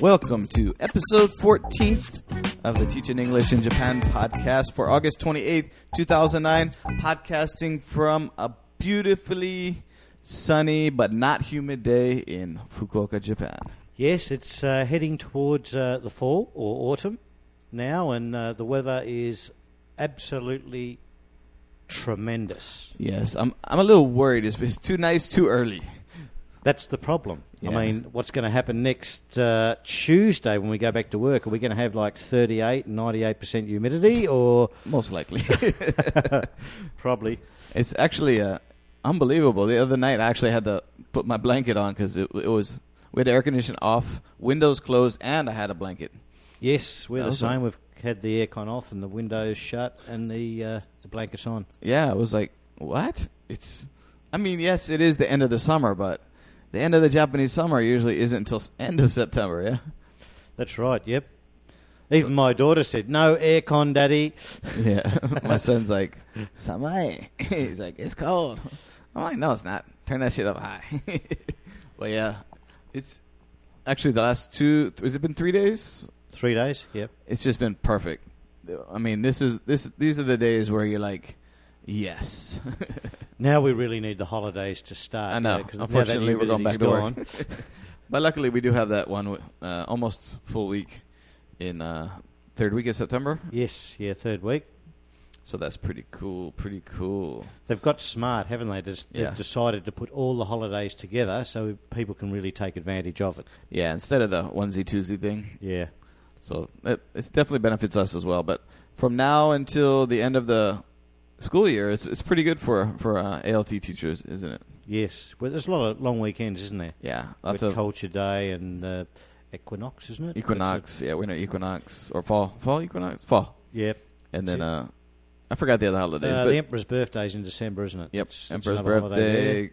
Welcome to episode 14th of the Teaching English in Japan podcast for August 28th, 2009. Podcasting from a beautifully sunny but not humid day in Fukuoka, Japan. Yes, it's uh, heading towards uh, the fall or autumn now, and uh, the weather is absolutely tremendous. Yes, I'm, I'm a little worried. It's, it's too nice too early. That's the problem. Yeah. I mean, what's going to happen next uh, Tuesday when we go back to work? Are we going to have like 38 98% humidity or Most likely. probably? it's actually uh, unbelievable. The other night I actually had to put my blanket on because it, it was, we had the air conditioning off, windows closed, and I had a blanket. Yes, we're That the a- same. We've had the aircon off and the windows shut and the, uh, the blankets on. Yeah, I was like, what? It's, I mean, yes, it is the end of the summer, but the end of the Japanese summer usually isn't until end of September. Yeah. That's right, yep. Even my daughter said, no aircon, Daddy. Yeah. My son's like, Samui. He's like, it's cold. I'm like, no, it's not. Turn that shit up high. but yeah, it's actually the last two. Has it been three days? Three days, yep. It's just been perfect. I mean, this is this. These are the days where you're like, yes. Now we really need the holidays to start. I know. you know, 'cause now that Unfortunately, we're going back to work. but luckily, we do have that one uh, almost full week in uh, third week of September. yes, yeah, third week. So that's pretty cool. Pretty cool. They've got smart, haven't they? They've decided to put all the holidays together so people can really take advantage of it. Yeah, instead of the onesie twosie thing. Yeah. So it it's definitely benefits us as well. But from now until the end of the school year, it's it's pretty good for for uh, ALT teachers, isn't it? Yes. Well, there's a lot of long weekends, isn't there? Yeah, lots With of Culture Day and uh, Equinox, isn't it? equinox. Yeah, winter equinox or fall fall equinox fall, it. Yeah. and then it. uh, I forgot the other holidays. Uh, but the Emperor's birthday's in December, isn't it? yep, It's- Emperor's holiday birthday.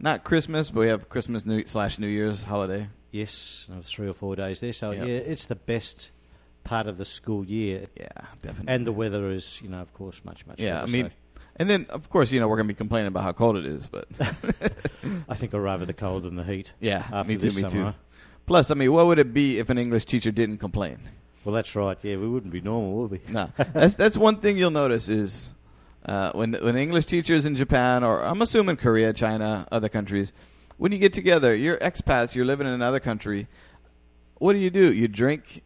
Not Christmas, but we have Christmas new, slash New Year's holiday. Yes, another three or four days there. So, Yep. yeah, it's the best part of the school year. Yeah, definitely. And the weather is, you know, of course, much, much yeah, better. I mean, so and then of course you know we're gonna be complaining about how cold it is, but I think I'd rather the cold than the heat. yeah, After me too, this me summer, too. Plus, I mean, what would it be if an English teacher didn't complain? Well, that's right. Yeah, we wouldn't be normal, would we? No, that's that's one thing you'll notice is uh, when when English teachers in Japan or I'm assuming Korea, China, other countries, when you get together, you're expats, you're living in another country. What do you do? You drink,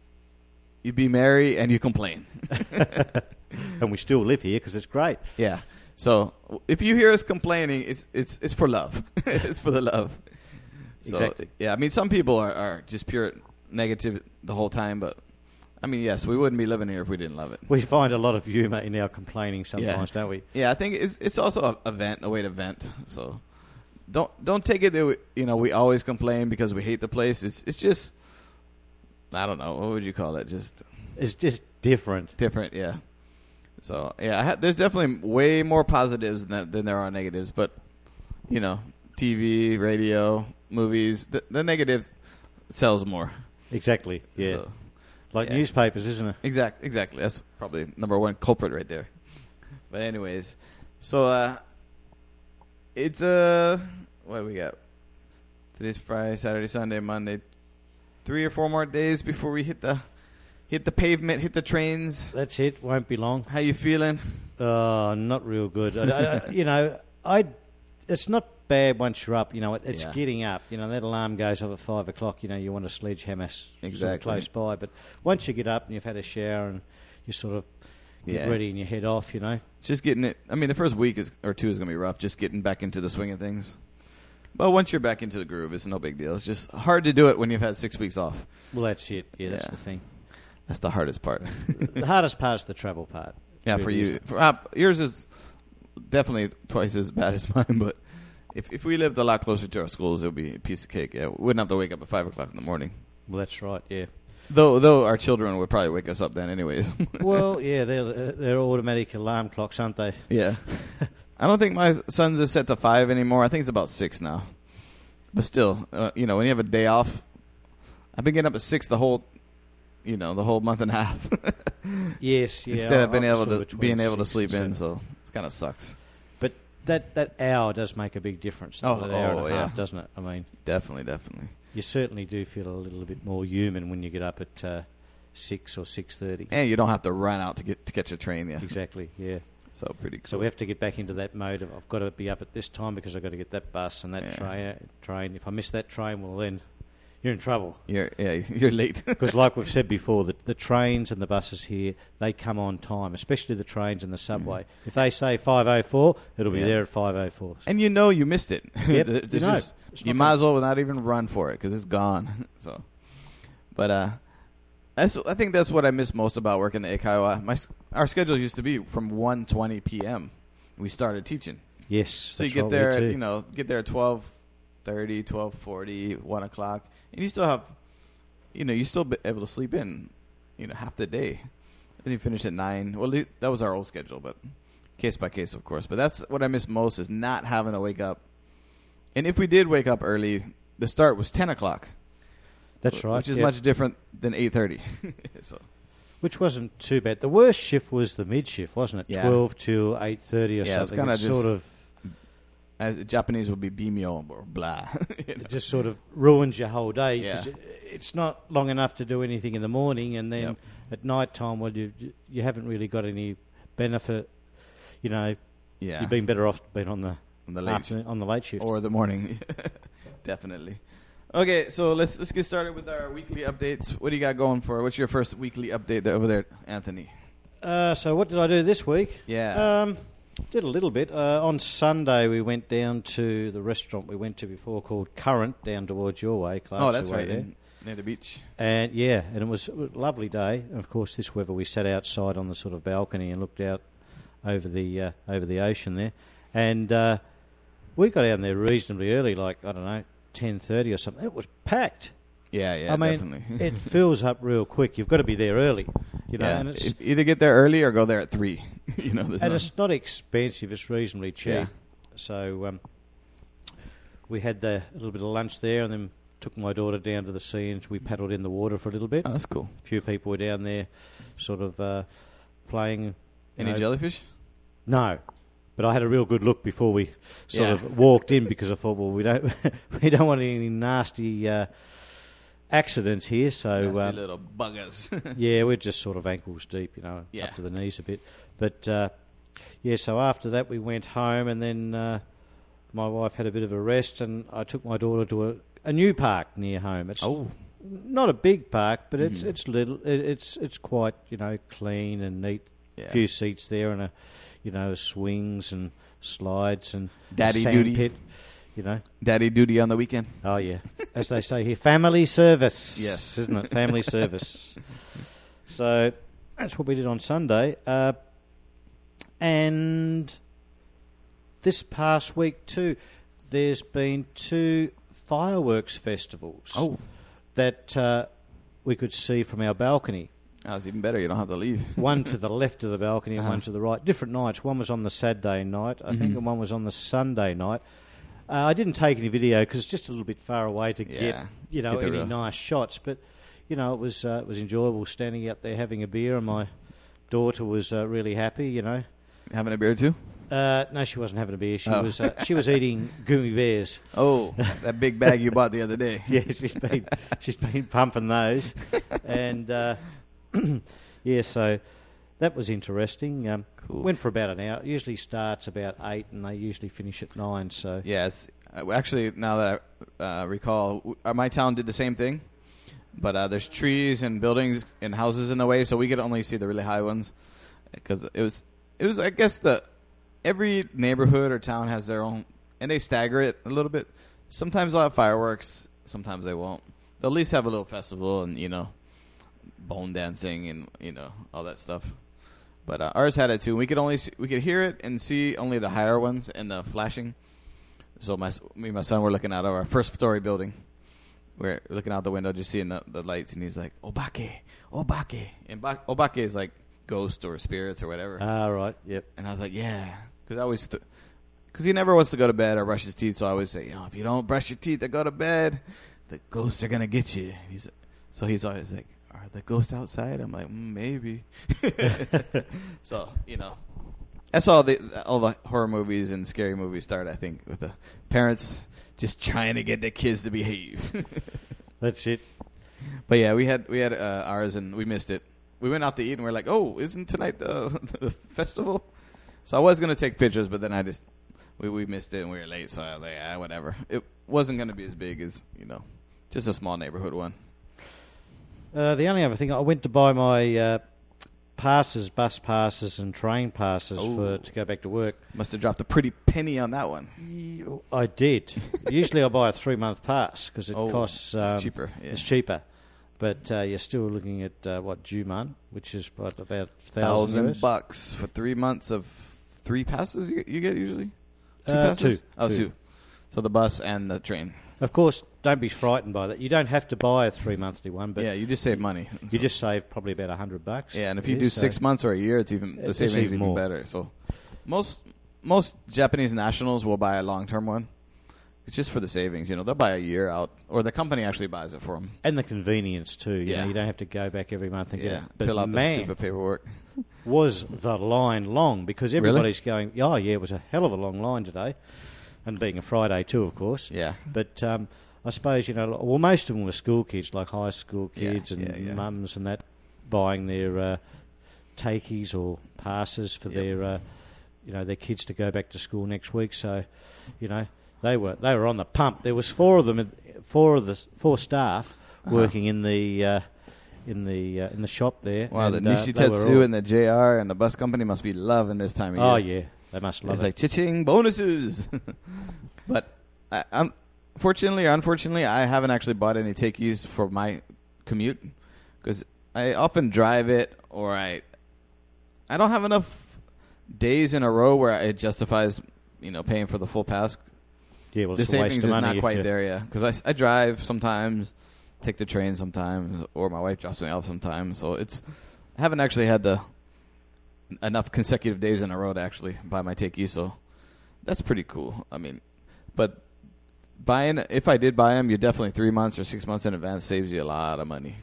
you be merry, and you complain. and we still live here because it's great. Yeah. So if you hear us complaining, it's it's it's for love. it's for the love. So, Exactly. Yeah, I mean, some people are, are just pure negative the whole time, but I mean, yes, we wouldn't be living here if we didn't love it. We find a lot of humour in our complaining sometimes, don't we? Yeah, I think it's it's also a, a vent, a way to vent. So don't don't take it that we, you know we always complain because we hate the place. It's it's just I don't know what would you call it? Just It's just different. different, yeah. So yeah, I ha- there's definitely way more positives than than there are negatives. But you know, TV, radio, movies, the, the negatives sells more. Exactly. Yeah. So, like yeah. newspapers, isn't it? Exact, exactly. That's probably number one culprit right there. But anyways, so uh, it's uh, what we got? Today's Friday, Saturday, Sunday, Monday. Three or four more days before we hit the hit the pavement, hit the trains. That's it. Won't be long. How you feeling? Oh, not real good. I, I, you know, I. It's not bad once you're up. You know, it, it's Yeah. getting up. You know, that alarm goes off at five o'clock. You know, you want a sledgehammer s- sort of close by. But once you get up and you've had a shower and you sort of get Yeah. ready and you head off, you know, Just getting it. I mean, the first week is, or two is gonna be rough. Just getting back into the swing of things. But once you're back into the groove, it's no big deal. It's just hard to do it when you've had six weeks off. well, that's it. Yeah, that's Yeah. the thing. That's the hardest part. the hardest part is the travel part. Yeah, Really for you. For, uh, yours is definitely twice as bad as mine, but if if we lived a lot closer to our schools, it would be a piece of cake. Yeah, we wouldn't have to wake up at five o'clock in the morning. Well, that's right. Yeah. Though though our children would probably wake us up then, anyways. well, yeah, they're they're automatic alarm clocks, aren't they? yeah, I don't think my son's is set to five anymore. I think it's about six now. But still, uh, you know, when you have a day off, I've been getting up at six the whole, you know, the whole month and a half. Yes. Yeah. Instead of being able to being able to sleep in, so it kind of sucks. But that that hour does make a big difference. Oh, that hour oh, and a half, yeah. doesn't it? I mean, Definitely, definitely. You certainly do feel a little bit more human when you get up at uh, six or six thirty. And you don't have to run out to get to catch a train. Yeah. Exactly. Yeah. So pretty cool. So we have to get back into that mode of I've got to be up at this time because I've got to get that bus and that Yeah. train. Train. If I miss that train, well then you're in trouble. You're yeah, you're late. Because, like we've said before, the, the trains and the buses here they come on time, especially the trains and the subway. If they say five oh four, it'll be. Yeah. there at five oh four. and you know you missed it. Yep, you know. you might as well not even run for it because it's gone. so, but uh, that's I think that's what I miss most about working at Ikawa. My our schedule used to be from 1.20 p.m. We started teaching, Yes. so you get there, at, you know, get there at 12.30, 12.40, 1 o'clock, and you still have, you know, you still be able to sleep in, you know, half the day. And you finish at nine. Well, that was our old schedule, but case by case, of course. But that's what I miss most is not having to wake up. And if we did wake up early, the start was ten o'clock. That's right. which is yeah. much different than eight thirty. so Which wasn't too bad. The worst shift was the mid shift, wasn't it? Yeah. Twelve till eight thirty or Yeah, it's something. kinda It sort of as Japanese would be bimyo or blah. you know. it just sort of ruins your whole day. Yeah. it- it's not long enough to do anything in the morning, and then Yep. at night time, well, you you haven't really got any benefit. You know, yeah, you've been better off being on the, on the late on the late shift. or the morning. Definitely. Okay, so let's let's get started with our weekly updates. What do you got going for? What's your first weekly update over there, Anthony? Uh, so what did I do this week? Yeah. Um, did a little bit. Uh, on Sunday, we went down to the restaurant we went to before called Current, down towards your way, Clark's oh, that's right, there. in, near the beach. And yeah, and it was a lovely day. And of course, this weather, we sat outside on the sort of balcony and looked out over the uh, over the ocean there. And uh, we got down there reasonably early, like I don't know, ten thirty or something. It was packed. Yeah, yeah, I mean, definitely. it fills up real quick. You've got to be there early, you know. yeah. And it's either get there early or go there at three. you know, and no- it's not expensive. It's reasonably cheap. Yeah. So um, we had the, a little bit of lunch there, and then took my daughter down to the sea, and we paddled in the water for a little bit. oh, that's cool. A few people were down there, sort of uh, playing. Any know- jellyfish? No, but I had a real good look before we sort Yeah. of walked in because I thought, well, we don't we don't want any nasty uh, accidents here. So uh, little buggers. yeah, we're just sort of ankles deep, you know, Yeah. up to the knees a bit. But uh, yeah, so after that we went home, and then uh, my wife had a bit of a rest, and I took my daughter to a, a new park near home. It's oh, not a big park, but it's Mhm. it's little. It, it's it's quite you know clean and neat. yeah. A few seats there, and a you know swings and slides and Daddy sand duty. pit. You know, Daddy duty on the weekend. oh yeah, as they say here, family service. Yes. isn't it? Family service. So that's what we did on Sunday, uh, and this past week too. There's been two fireworks festivals Oh, that uh, we could see from our balcony. that's even better. You don't have to leave. one to the left of the balcony and Uh-huh. one to the right. Different nights. One was on the Saturday night, I think, Mhm. and one was on the Sunday night. Uh, I didn't take any video because it's just a little bit far away to get you know get any real- nice shots. But you know, it was uh, it was enjoyable standing out there having a beer, and my daughter was uh, really happy. You know, Having a beer too? uh, no, she wasn't having a beer. She Oh. was uh, she was eating gummy bears. Oh, that big bag you bought the other day. yeah, she's been she's been pumping those, and uh, yeah, so that was interesting. Um, Cool. Went for about an hour. It usually starts about eight, and they usually finish at nine. So Yeah, it's, uh, actually, now that I uh, recall, uh, my town did the same thing. But uh, there's trees and buildings and houses in the way, so we could only see the really high ones. Because it was, it was, I guess the every neighborhood or town has their own, and they stagger it a little bit. Sometimes they'll have fireworks, sometimes they won't. They'll at least have a little festival and you know, Bon dancing and you know all that stuff. But uh, ours had it too. We could only see, we could hear it and see only the higher ones and the flashing. So my me and my son were looking out of our first story building. We're looking out the window, just seeing the, the lights, and he's like, "Obake, obake," and ba- obake is like ghost or spirits or whatever. ah, right, yep. and I was like, "Yeah," because I always, because he never wants to go to bed or brush his teeth. So I always say, "You know, if you don't brush your teeth or go to bed, the ghosts are gonna get you." He's so he's always like, "Are the ghosts outside?" I'm like, mm, "Maybe." so you know, That's all the all the horror movies and scary movies start. I think with the parents just trying to get their kids to behave. That's it. but yeah, we had we had uh, ours and we missed it. We went out to eat and we're like, oh, isn't tonight the, the festival? So I was gonna take pictures, but then I just we we missed it and we were late, so I was like, ah, whatever. It wasn't gonna be as big as you know, just a small neighborhood one. Uh, the only other thing, I went to buy my uh, passes, bus passes, and train passes Oh. for to go back to work. Must have dropped a pretty penny on that one. I did. Usually, I buy a three month pass because it Oh, costs. it's um, cheaper, yeah. It's cheaper, but uh, you're still looking at uh, what Juman, which is what, about thousand Thousand US? bucks for three months of three passes you, you get usually. Two Uh, passes. two. Oh, Two. two. So the bus and the train. Of course, don't be frightened by that. You don't have to buy a three monthly one, but yeah, you just save money. you So- just save probably about a hundred bucks. yeah, and if you do so- uh, six months or a year, it's even the savings even even more. better. So most most Japanese nationals will buy a long term one. It's just for the savings, you know. They'll buy a year out, or the company actually buys it for them. and the convenience too. You Yeah. know, you don't have to go back every month and Yeah. But fill out man, the stupid paperwork. was the line long because Really? everybody's going. Oh yeah, it was a hell of a long line today, and being a Friday too, of course. Yeah, But um, I suppose you know, well, most of them were school kids, like high school Yeah, kids and yeah, yeah. mums and that, buying their uh, teikis or passes for Yep. their, uh, you know, their kids to go back to school next week. So, you know, they were they were on the pump. There was four of them, four of the four staff Uh-huh. working in the. Uh, in the uh, in the shop there, wow. and, the uh, Nishitetsu all- and the JR and the bus company must be loving this time of year. oh yeah, they must love It's it. like cha-ching bonuses. but I, I'm fortunately or unfortunately, I haven't actually bought any teikis for my commute because I often drive it or I I don't have enough days in a row where it justifies you know paying for the full pass. yeah, well, the savings is not quite there yet because I, I drive sometimes, take the train sometimes, or my wife drops me off sometimes. So it's I haven't actually had the enough consecutive days in a row to actually buy my teiki So that's pretty cool. I mean, but buying if I did buy them, you're definitely three months or six months in advance saves you a lot of money.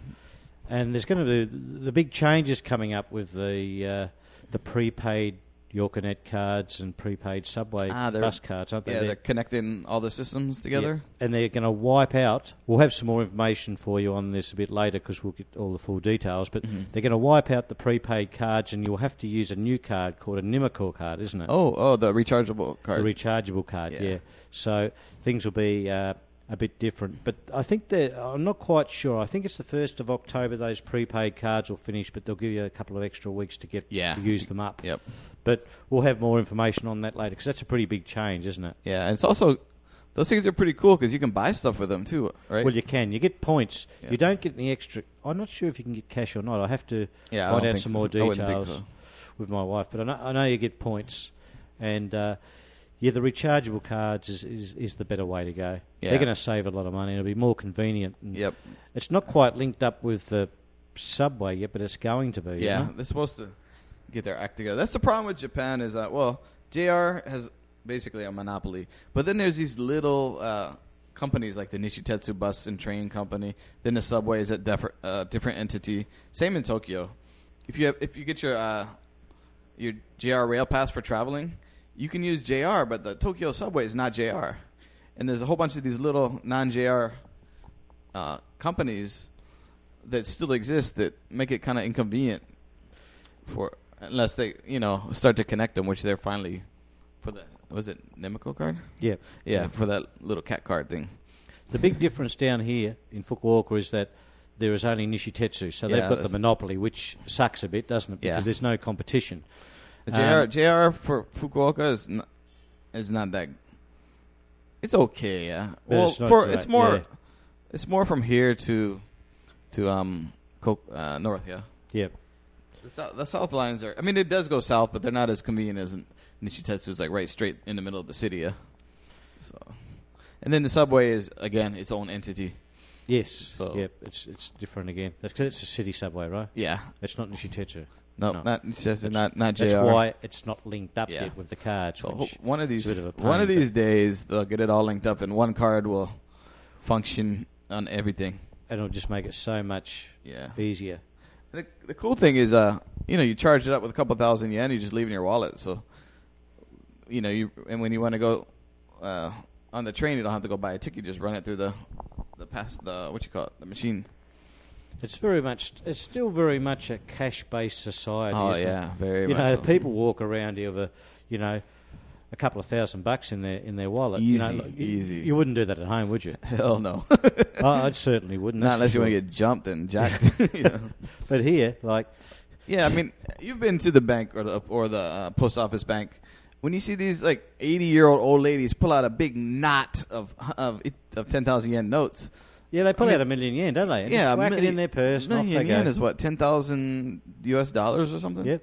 And there's going to be the big changes coming up with the uh, the prepaid Yokanet cards and prepaid subway Ah, bus cards, aren't they? Yeah, They're- they're connecting all the systems together. yeah. and they're going to wipe out. We'll have some more information for you on this a bit later because we'll get all the full details. But Mhm. they're going to wipe out the prepaid cards, and you'll have to use a new card called a nimoca card, isn't it? Oh, oh, the rechargeable card. A rechargeable card, yeah. Yeah. So things will be uh, a bit different. But I think that I'm not quite sure. I think it's the first of October. Those prepaid cards will finish, but they'll give you a couple of extra weeks to get Yeah. to use them up. Yep. But we'll have more information on that later because that's a pretty big change, isn't it? Yeah, and it's also those things are pretty cool because you can buy stuff with them too, right? Well, you can. You get points. Yeah. You don't get any extra. I'm not sure if you can get cash or not. I have to yeah, find out some so. more I wouldn't think details so. with my wife. But I know, I know you get points, and uh, yeah, the rechargeable cards is, is, is the better way to go. Yeah. They're going to save a lot of money. It'll be more convenient. And Yep. It's not quite linked up with the subway yet, but it's going to be. Yeah, they're supposed to get their act together. That's the problem with Japan is that well, JR has basically a monopoly, but then there's these little uh, companies like the Nishitetsu Bus and Train Company. Then the subway is a different uh, different entity. Same in Tokyo. If you have, if you get your uh, your JR Rail Pass for traveling, you can use JR, but the Tokyo subway is not JR. And there's a whole bunch of these little non-JR uh, companies that still exist that make it kind of inconvenient for unless they you know start to connect them, which they're finally for the was it nimoca card? Yeah. Yeah, for that little cat card thing. The big difference down here in Fukuoka is that there is only Nishitetsu, so they've got the monopoly, which sucks a bit, doesn't it? Because Yeah. there's no competition. The JR Um, JR for Fukuoka is not, is not that. It's okay, yeah. But well, it's for great, it's more yeah. it's more from here to to um Co- uh, north, yeah. Yeah. The south, the south lines are. I mean, it does go south, but they're not as convenient as Nishitetsu is like right straight in the middle of the city. Yeah. So, and then the subway is again its own entity. Yes. So- Yep. It's it's different again. That's because it's a city subway, right? Yeah. It's not Nishitetsu. No, No. not Nishitetsu, not not JR. That's why it's not linked up Yeah. yet with the cards. So which- one of these is a bit of a one of these days they'll get it all linked up, and one card will function on everything. and it'll just make it so much Yeah. easier. The, the cool thing is, uh, you know, you charge it up with a couple thousand yen, you just leave in your wallet. So you know, you and when you want to go uh, on the train, you don't have to go buy a ticket. You just run it through the the past the what you call it the machine. It's very much. It's still very much a cash-based society. Oh isn't it? yeah, very you know, so. people walk around here with, a, you know, a couple of thousand bucks in their in their wallet. you know, Easy, like, easy. You wouldn't do that at home, would you? Hell no, I, I certainly wouldn't. not unless you want to get jumped and jacked. you know? But here, like, Yeah, I mean, you've been to the bank or the or the uh, post office bank. When you see these like eighty year old old ladies pull out a big knot of of of ten thousand yen notes, yeah, they pull I mean- out a million yen, don't they? And yeah, whack it in their purse. Million they go. yen is what ten thousand U.S. dollars or something. Yep.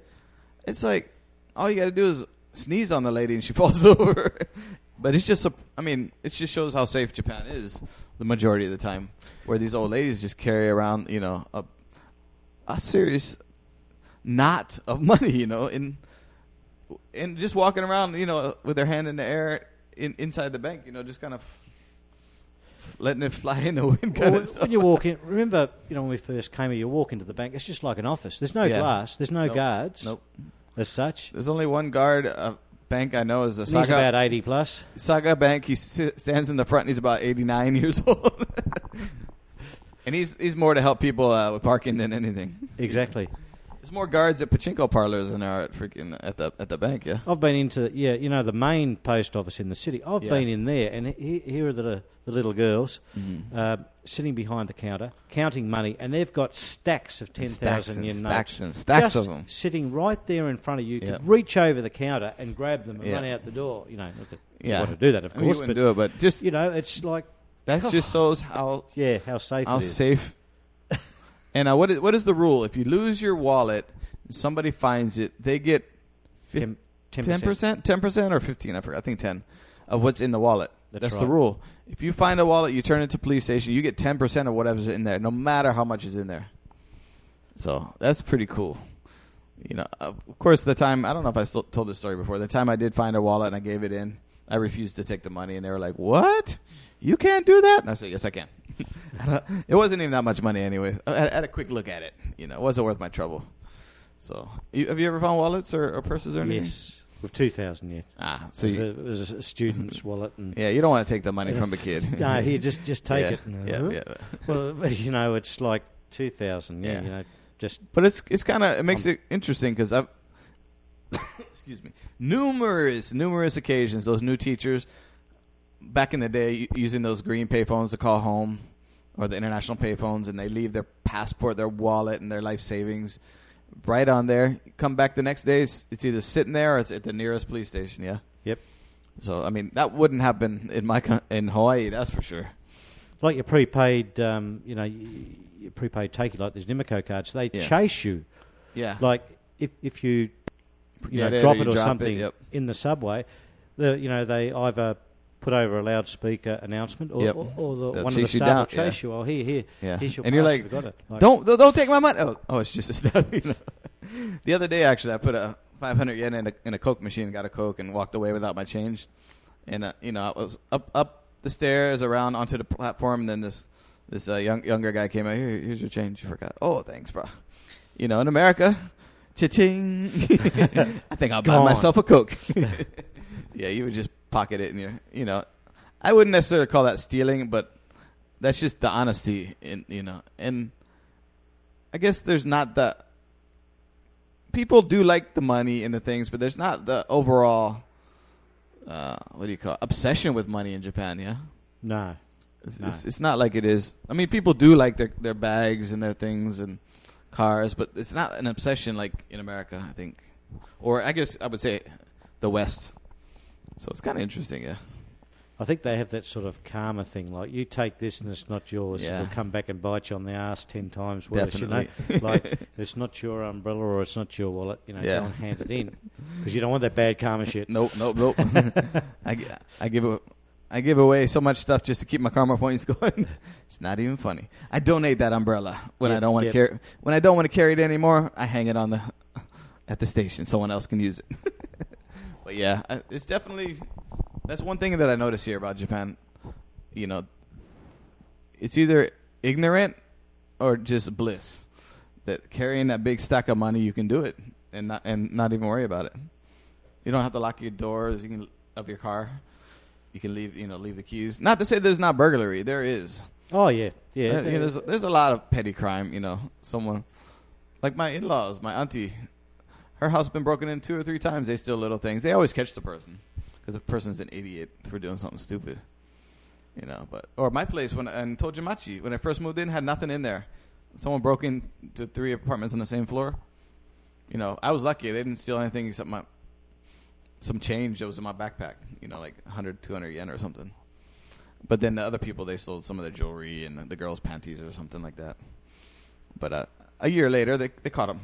It's like all you got to do is sneeze on the lady and she falls over. but it's just a, I mean, it just shows how safe Japan is the majority of the time, where these old ladies just carry around, you know, a a serious knot of money, you know, in and just walking around, you know, with their hand in the air in, inside the bank, you know, just kind of letting it fly in the wind, kind Well, of stuff. when you walk in, remember, you know, when we first came here, you walk into the bank. It's just like an office. There's no Yeah. glass. There's no Nope. guards Nope. As such. There's only one guard. A bank I know is a He's Saga about eighty plus. Saga Bank. He stands in the front. and He's about 89 years old, and he's he's more to help people uh, with parking than anything. Exactly. There's more guards at pachinko parlors than there are at freaking at the at the bank. Yeah. I've been into yeah, you know, the main post office in the city. I've Yeah. been in there, and he, here are the the little girls Mm-hmm. uh, sitting behind the counter, counting money, and they've got stacks of ten Stacks thousand and yen stacks notes, and stacks just of 'em. sitting right there in front of you. You could reach over the counter and grab them and Yeah. run out the door. You know, not that you Yeah. want to do that, of I mean, you course, wouldn't but do it, but just you know, it's like that just shows how yeah, how safe how it is. safe. And uh, what is what is the rule? If you lose your wallet, somebody finds it, they get Ten percent, ten percent, or fifteen. I forgot. I think ten of what's in the wallet. That's That's, the rule. If you find a wallet, you turn it to police station. You get ten percent of whatever's in there, no matter how much is in there. So that's pretty cool. You know, of course, the time I don't know if I still told this story before. The time I did find a wallet and I gave it in, I refused to take the money, and they were like, "What? You can't do that?" And I said, "Yes, I can." Uh, it wasn't even that much money, anyways. I had, a quick look at it. You know, it wasn't worth my trouble. So, you, have you ever found wallets or, or purses or anything? Yes, with two thousand yeah. Ah, so it, was you, a, it was a student's wallet, and yeah, you don't want to take the money from a kid. no, here just just take yeah, it. And, Yeah, uh, yeah. Well, you know, it's like two thousand. Yeah, Yeah. you know, just But it's it's kind of it Um, makes it interesting because I've excuse me numerous numerous occasions those new teachers back in the day using those green payphones to call home or the international payphones and they leave their passport their wallet and their life savings right on there come back the next day it's, it's either sitting there or it's at the nearest police station yeah Yep. so i mean that wouldn't happen in my in hawaii that's for sure like your prepaid. Um, you know, your prepaid take like these nimoca cards. They Yeah. chase you. yeah Like if if you you know drop it or drop it, something yep. in the subway, the you know they either put over a loudspeaker announcement or, Yep. or, or the, one of the staff will chase you. Oh, here, here, Yeah. here's your And you're like, got it. Like, don't don't take my money. Oh, oh, it's just a step. You know. the other day, actually, I put a 500 yen in a, in a Coke machine, got a Coke, and walked away without my change. And uh, you know, I was up up the stairs, around onto the platform, and then this this uh, young younger guy came out. Here, here's your change. You forgot. Oh, thanks, bro. You know, in America, cha-ching. I think I'll buy myself a Coke. yeah, you would just pocket it, and you you know, I wouldn't necessarily call that stealing, but that's just the honesty in you know. And i guess there's not the people do like the money and the things but there's not the overall uh, what do you call it? obsession with money in japan yeah? No, it's, No. it's, it's not like it is. I mean people do like their, their bags and their things and cars but it's not an obsession like in america i think. Or i guess i would say the west so it's kind of interesting yeah I think they have that sort of karma thing. Like you take this and it's not yours. Yeah. It'll come back and bite you on the ass ten times worse. Definitely. You know, like it's not your umbrella or it's not your wallet. You know, Yeah. and hand it in because you don't want that bad karma shit. Nope, nope, nope. I, I give a, I give away so much stuff just to keep my karma points going. it's not even funny. I donate that umbrella when I don't want to yep. carry. When I don't want to carry it anymore, I hang it on the at the station. Someone else can use it. But yeah, it's definitely that's one thing that I notice here about Japan. You know, it's either ignorant or just bliss. That carrying that big stack of money, you can do it and not and not even worry about it. You don't have to lock your doors. You can of your car. You can leave, you know, leave the keys. Not to say there's not burglary. There is. Oh yeah, yeah. Uh, you know, there's there's a lot of petty crime. You know, someone like my in-laws, my auntie, her house been broken in two or three times. They steal little things. They always catch the person because the person's an idiot for doing something stupid. You know, but or my place when in Tojinmachi when I first moved in had nothing in there. Someone broke into three apartments on the same floor. You know, I was lucky. They didn't steal anything except my some change that was in my backpack. You know, like 100, 200 yen or something. But then the other people they stole some of their jewelry and the girls' panties or something like that. But uh, a year later, they they caught them.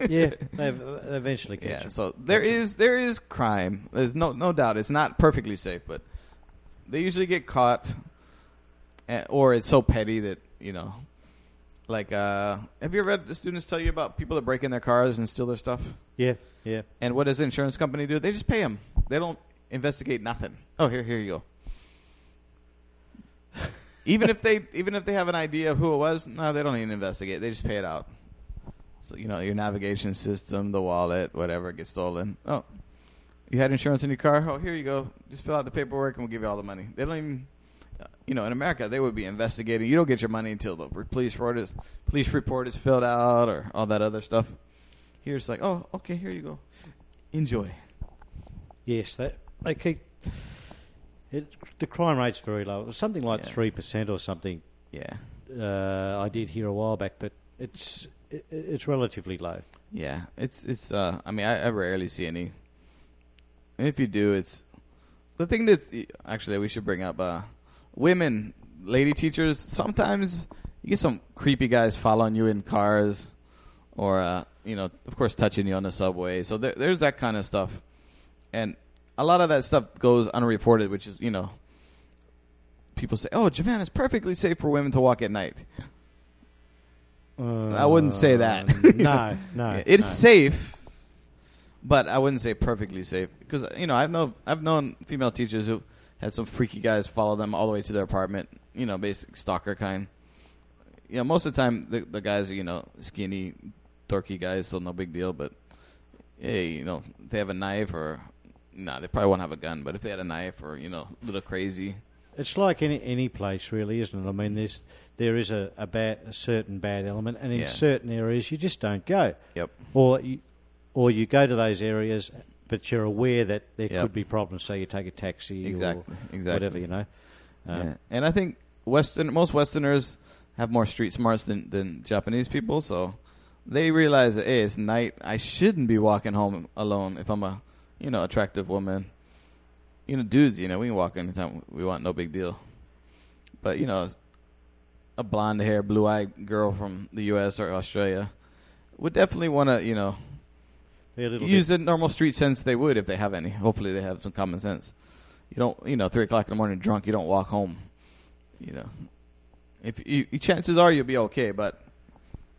yeah, they eventually catch yeah. them. So there Catch is there is crime. There's no no doubt. It's not perfectly safe, but they usually get caught, eh, or it's so petty that you know. Like, uh, have you ever had the students tell you about people that break in their cars and steal their stuff? Yeah, yeah. And what does the insurance company do? They just pay them. They don't investigate nothing. Oh, here, here you go. Even if they, even if they have an idea of who it was, no, they don't even investigate. They just pay it out. So you know, your navigation system, the wallet, whatever gets stolen. Oh, you had insurance in your car. Oh, here you go. Just fill out the paperwork, and we'll give you all the money. They don't even. You know, in America, they would be investigating. You don't get your money until the police report is police report is filled out, or all that other stuff. Here it's like, oh, okay, here you go. Enjoy. Yes, that keep it, the crime rate's very low. It was something like Yeah. three percent or something. Yeah, Uh, I did hear a while back, but it's it, it's relatively low. yeah. It's it's. Uh, I mean, I, I rarely see any. And if you do, it's the thing that actually we should bring up. Uh, women, lady teachers. Sometimes you get some creepy guys following you in cars, or uh, you know, of course, touching you on the subway. So there, there's that kind of stuff, and a lot of that stuff goes unreported, which is you know. People say, "Oh, Japan is perfectly safe for women to walk at night." I wouldn't say that. Uh, no, no. it's no. safe, but I wouldn't say perfectly safe because you know I've known I've known female teachers who had some freaky guys follow them all the way to their apartment. You know, basic stalker kind. You know, most of the time the the guys are you know skinny, dorky guys, so no big deal. But hey, you know, they have a knife or nah, they probably won't have a gun. But if they had a knife or you know, a little crazy, It's like any any place, really, isn't it? I mean, there's there is a a, bad, a certain bad element, and in Yeah. certain areas you just don't go, yep, or you, or you go to those areas, but you're aware that there Yep. could be problems. So you take a taxi exactly, or exactly. whatever, you know. Um, yeah. And I think Western most Westerners have more street smarts than than Japanese people, so they realize that hey, it's night. I shouldn't be walking home alone if I'm a you know attractive woman. You know, dudes, you know, we can walk anytime we want, no big deal. But you know, a blonde hair, blue eyed girl from the U.S. or Australia would definitely want to you know a use bit, the normal street sense they would if they have any. Hopefully, they have some common sense. You don't, you know, three o'clock in the morning drunk. You don't walk home. You know, if you, you- chances are you'll be okay, but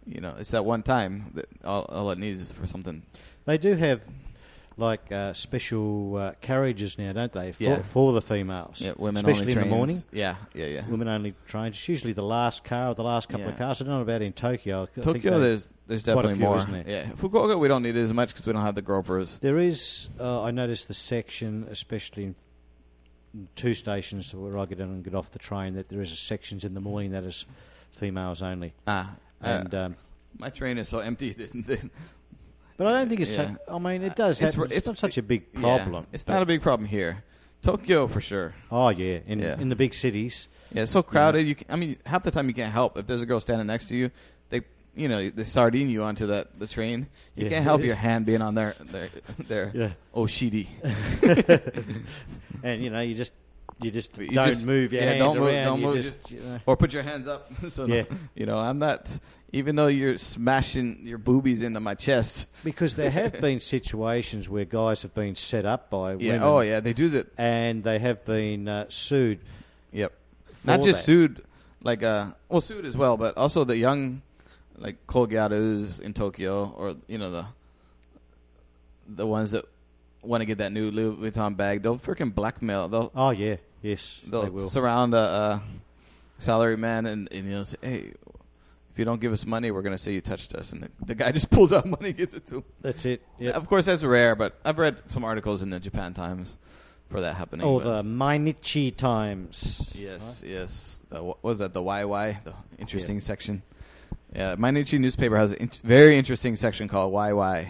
you know, it's that one time that all, all it needs is for something. They do have like uh, special uh, carriages now, don't they, for, Yeah. for the females? Yeah, women especially only in the morning. Yeah, yeah, yeah. Women only trains. It's usually the last car or the last couple of cars. I don't know about in Tokyo. I Tokyo, there's there's definitely few, more. isn't there? Yeah, Fukuoka, we don't need it as much because we don't have the gropers. There is. Uh, I noticed the section, especially in two stations where I get on and get off the train, that there is a sections in the morning that is females only. Ah, And uh, um, my train is so empty. but I don't think it's. yeah. So, I mean, it does It's happen. It's, it's- not such a big yeah, problem. it's not a big problem here. Tokyo for sure. Oh yeah, in Yeah. in the big cities. Yeah, it's so crowded. You, can, I mean, half the time you can't help if there's a girl standing next to you. They, you know, they sardine you onto that the train. You Yeah. can't help your hand being on their their their Yeah, oshiri. and you know you just you just You don't just- move your yeah, hand don't move- around. don't you move, just, you know. or put your hands up. so Yeah. no, you know, I'm not. Even though you're smashing your boobies into my chest. because there have been situations where guys have been set up by Yeah. women, Oh yeah, they do that. and they have been uh, sued. Yep. Not just that. sued, like uh, well, sued as well, but also the young, like kogyarus in Tokyo, or you know the, the ones that want to get that new Louis Vuitton bag. They'll freaking blackmail. They'll Oh yeah, yes, they'll they will. surround a, a salary man and, and you know say, hey, if you don't give us money, we're going to say you touched us. And the, the guy just pulls out money and gives it to him. That's it. Yep. Of course, that's rare, but I've read some articles in the Japan Times for that happening. Oh, the Mainichi Times. Yes, yes. The, what was that? The WaiWai, the interesting section. Yeah, Mainichi newspaper has a in- very interesting section called WaiWai,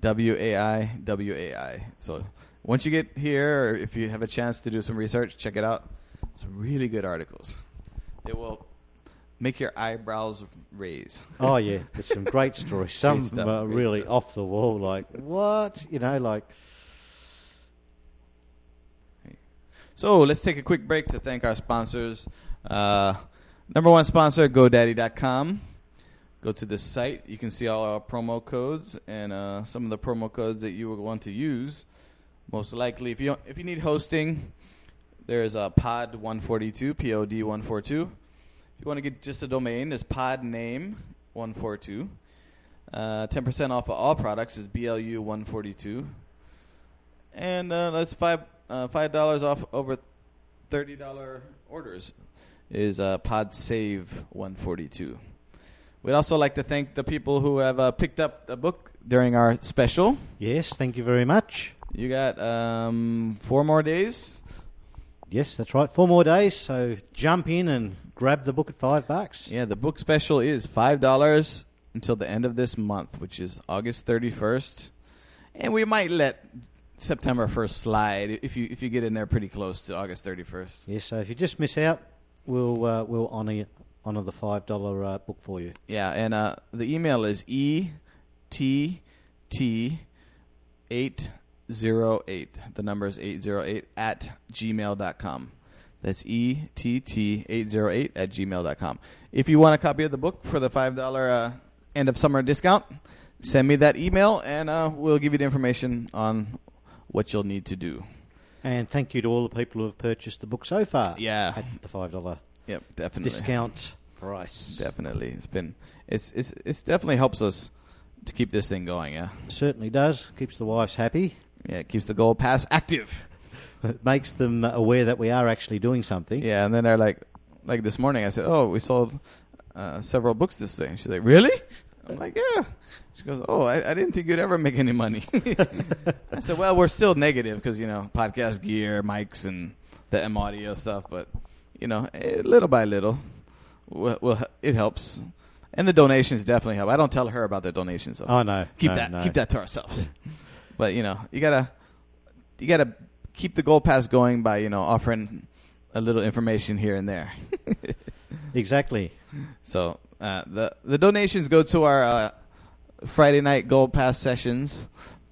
W A I W A I. So once you get here, or if you have a chance to do some research, check it out. Some really good articles. It will make your eyebrows raise. Oh yeah, there's some great stories. Some Great of them stuff, are really stuff. off the wall. Like what? You know, like So let's take a quick break to thank our sponsors. Uh, number one sponsor, GoDaddy.com. Go to this site. You can see all our promo codes and uh, some of the promo codes that you will want to use. Most likely, if you if you need hosting, there's a Pod 142, P O D 142. You want to get just a domain, is Pod Name 142. Uh, 10% off of all products is BLU 142 and uh, that's five uh, five dollars off over thirty dollar orders is uh, Pod Save one forty two. We'd also like to thank the people who have uh, picked up the book during our special. yes, thank you very much. You got um, four more days. Yes, that's right. Four more days, so jump in and grab the book at five bucks. Yeah, the book special is five dollars until the end of this month, which is August thirty first, and we might let September first slide if you if you get in there pretty close to August thirty first. Yes, so if you just miss out, we'll uh, we'll honour honour the five dollar uh, book for you. Yeah, and uh, the email is e t t eight zero eight. The number is eight zero eight at gmail.com. That's e t t eight zero eight at gmail.com. If you want a copy of the book for the five dollar uh, end of summer discount, send me that email, and uh, we'll give you the information on what you'll need to do. And thank you to all the people who have purchased the book so far. Yeah. at the five dollar Yep, definitely. discount price. Definitely, it's been it's it's it's definitely helps us to keep this thing going. Yeah, Certainly does. Keeps the wives happy. yeah, it keeps the gold pass active. It makes them aware that we are actually doing something. Yeah, and then they're like, like this morning, I said, "Oh, we sold uh, several books this day." She's like, "Really?" I'm like, "Yeah." She goes, "Oh, I, I didn't think you'd ever make any money." I said, "Well, we're still negative because you know podcast gear, mics, and the M audio stuff, but you know, eh, little by little, well, well, it helps." And the donations definitely help. I don't tell her about the donations. Oh no, keep no, that no. keep that to ourselves. but you know, you gotta you gotta keep the gold pass going by you know offering a little information here and there. exactly. So uh, the the donations go to our uh, Friday night gold pass sessions,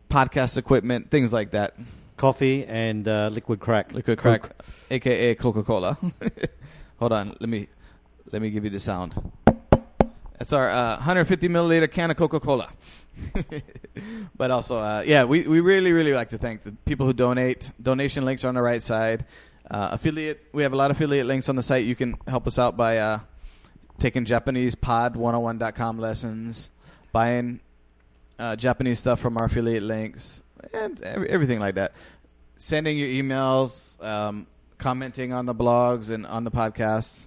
podcast equipment, things like that. Coffee and uh, liquid crack. Liquid Coke. crack, aka Coca Cola. Hold on, let me let me give you the sound. That's our uh, 150 milliliter can of Coca Cola. but also, uh, yeah, we, we really really like to thank the people who donate. Donation links are on the right side. Uh, affiliate, we have a lot of affiliate links on the site. You can help us out by uh, taking Japanese Pod 101.com lessons, buying uh, Japanese stuff from our affiliate links, and every, everything like that. Sending your emails, um, commenting on the blogs and on the podcasts.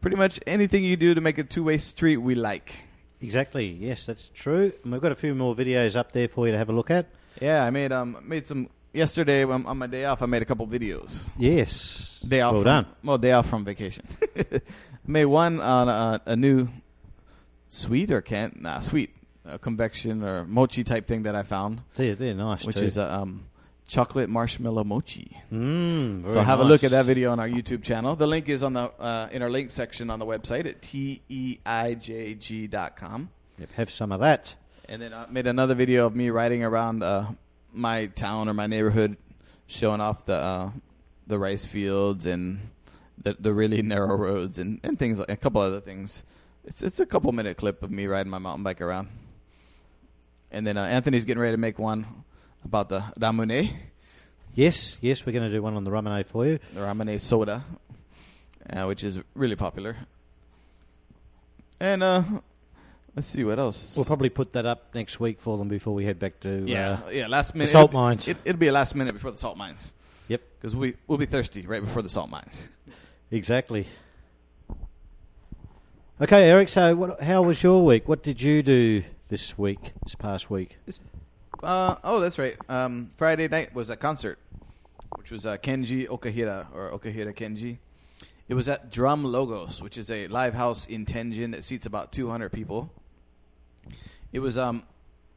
Pretty much anything you do to make a two way street, we like. Exactly. Yes, that's true. And we've got a few more videos up there for you to have a look at. Yeah, I made um made some yesterday on, on my day off. I made a couple videos. Yes. Day off. Well from, done. Well, day off from vacation. I made one on a, a new sweet or can't nah sweet uh, convection or mochi type thing that I found, They're, they're nice which too. is a um, chocolate marshmallow mochi. Mm, So have a look at that video on our YouTube channel. The link is on the uh, in our link section on the website at teijg.com. Yep, have some of that. And then I made another video of me riding around uh, my town or my neighborhood, showing off the uh, the rice fields and the the really narrow roads and, and things like a couple other things. It's it's a couple minute clip of me riding my mountain bike around. And then uh, Anthony's getting ready to make one about the ramune, Yes, yes, we're going to do one on the Ramune for you. the ramune soda, uh, which is really popular. And uh, let's see what else. We'll probably put that up next week for them before we head back to Yeah, uh, yeah. Last the minute. salt it'll, mines. It, it'll be a last minute before the salt mines. Yep. Because we we'll be thirsty right before the salt mines. Exactly. Okay, Eric. So, what, how was your week? What did you do this week? This past week? Uh, oh, that's right. Um, Friday night was a concert, which was uh, Kenji Okahira or Okahira Kenji. It was at Drum Logos, which is a live house in Tenjin that seats about 200 people. It was um,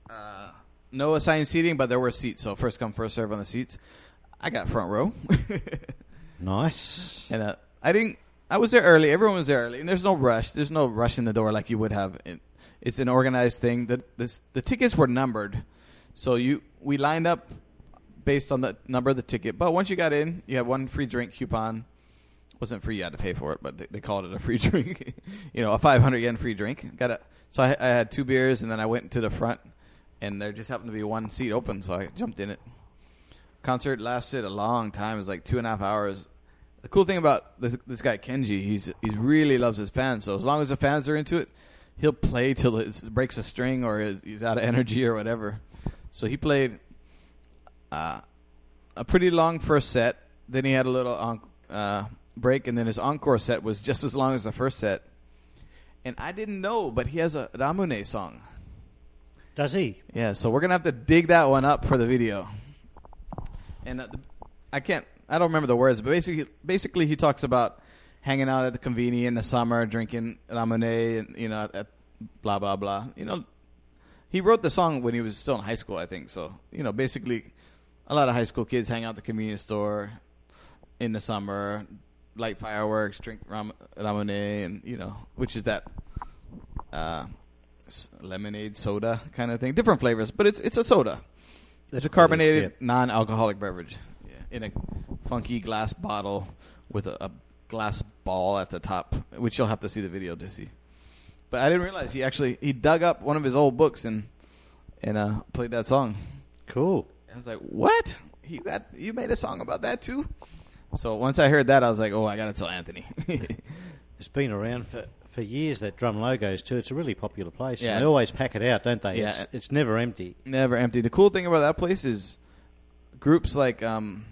uh, no assigned seating, but there were seats, so first come first serve on the seats. I got front row, Nice. and uh, I didn't. I was there early. Everyone was there early, and there's no rush. There's no rush in the door like you would have. It, it's an organized thing. The this, the tickets were numbered, so you we lined up based on the number of the ticket. But once you got in, you had one free drink coupon. wasn't free; you had to pay for it, but they, they called it a free drink. you know, a 500 yen free drink. Got a, so I, I had two beers, and then I went to the front, and there just happened to be one seat open, so I jumped in it. Concert lasted a long time. It was like two and a half hours. The cool thing about this, this guy Kenji, he's he's really loves his fans. So as long as the fans are into it, he'll play till it breaks a string or is, he's out of energy or whatever. So he played uh, a pretty long first set. Then he had a little uh, break, and then his encore set was just as long as the first set. And I didn't know, but he has a Ramune song. Does he? Yeah, so we're gonna have to dig that one up for the video. And uh, the, I can't, I don't remember the words, but basically, basically he talks about hanging out at the conveni in the summer, drinking ramune, and you know, at blah blah blah. You know, he wrote the song when he was still in high school, I think. So you know, basically, a lot of high school kids hang out at the convenience store in the summer, light fireworks, drink ram- ramune, and you know, which is that. Uh, lemonade soda kind of thing. Different flavors, but it's it's a soda. That's it's a what it is, carbonated, non-alcoholic beverage yeah. in a funky glass bottle with a, a glass ball at the top, which you'll have to see the video to see. But I didn't realize he actually he dug up one of his old books and and uh, played that song. Cool. And I was like, "What? You got you made a song about that too?" So once I heard that, I was like, "Oh, I got to tell Anthony." It's been around for, for years. That drum logos too. It's a really popular place. Yeah. They always pack it out, don't they? Yeah. It's, it's never empty. Never empty. The cool thing about that place is groups like um,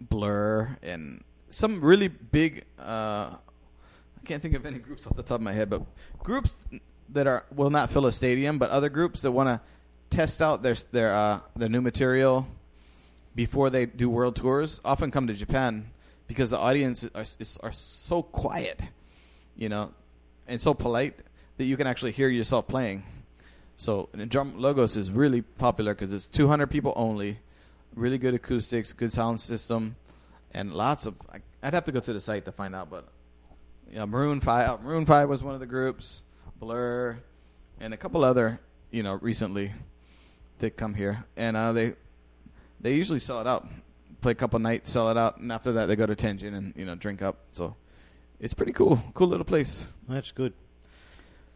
Blur and some really big. Uh, can't think of any groups off the top of my head, but groups that are will not fill a stadium, but other groups that want to test out their their uh, their new material before they do world tours often come to Japan because the audience are, are so quiet, you know, and so polite that you can actually hear yourself playing. So Drum Logos is really popular because it's 200 people only, really good acoustics, good sound system, and lots of. I, I'd have to go to the site to find out, but yeah, Maroon Five. Maroon Five was one of the groups, Blur, and a couple other, you know, recently that come here, and uh, they they usually sell it out. Play a couple nights, sell it out, and after that they go to Tenjin and you know drink up. So it's pretty cool, cool little place. That's good.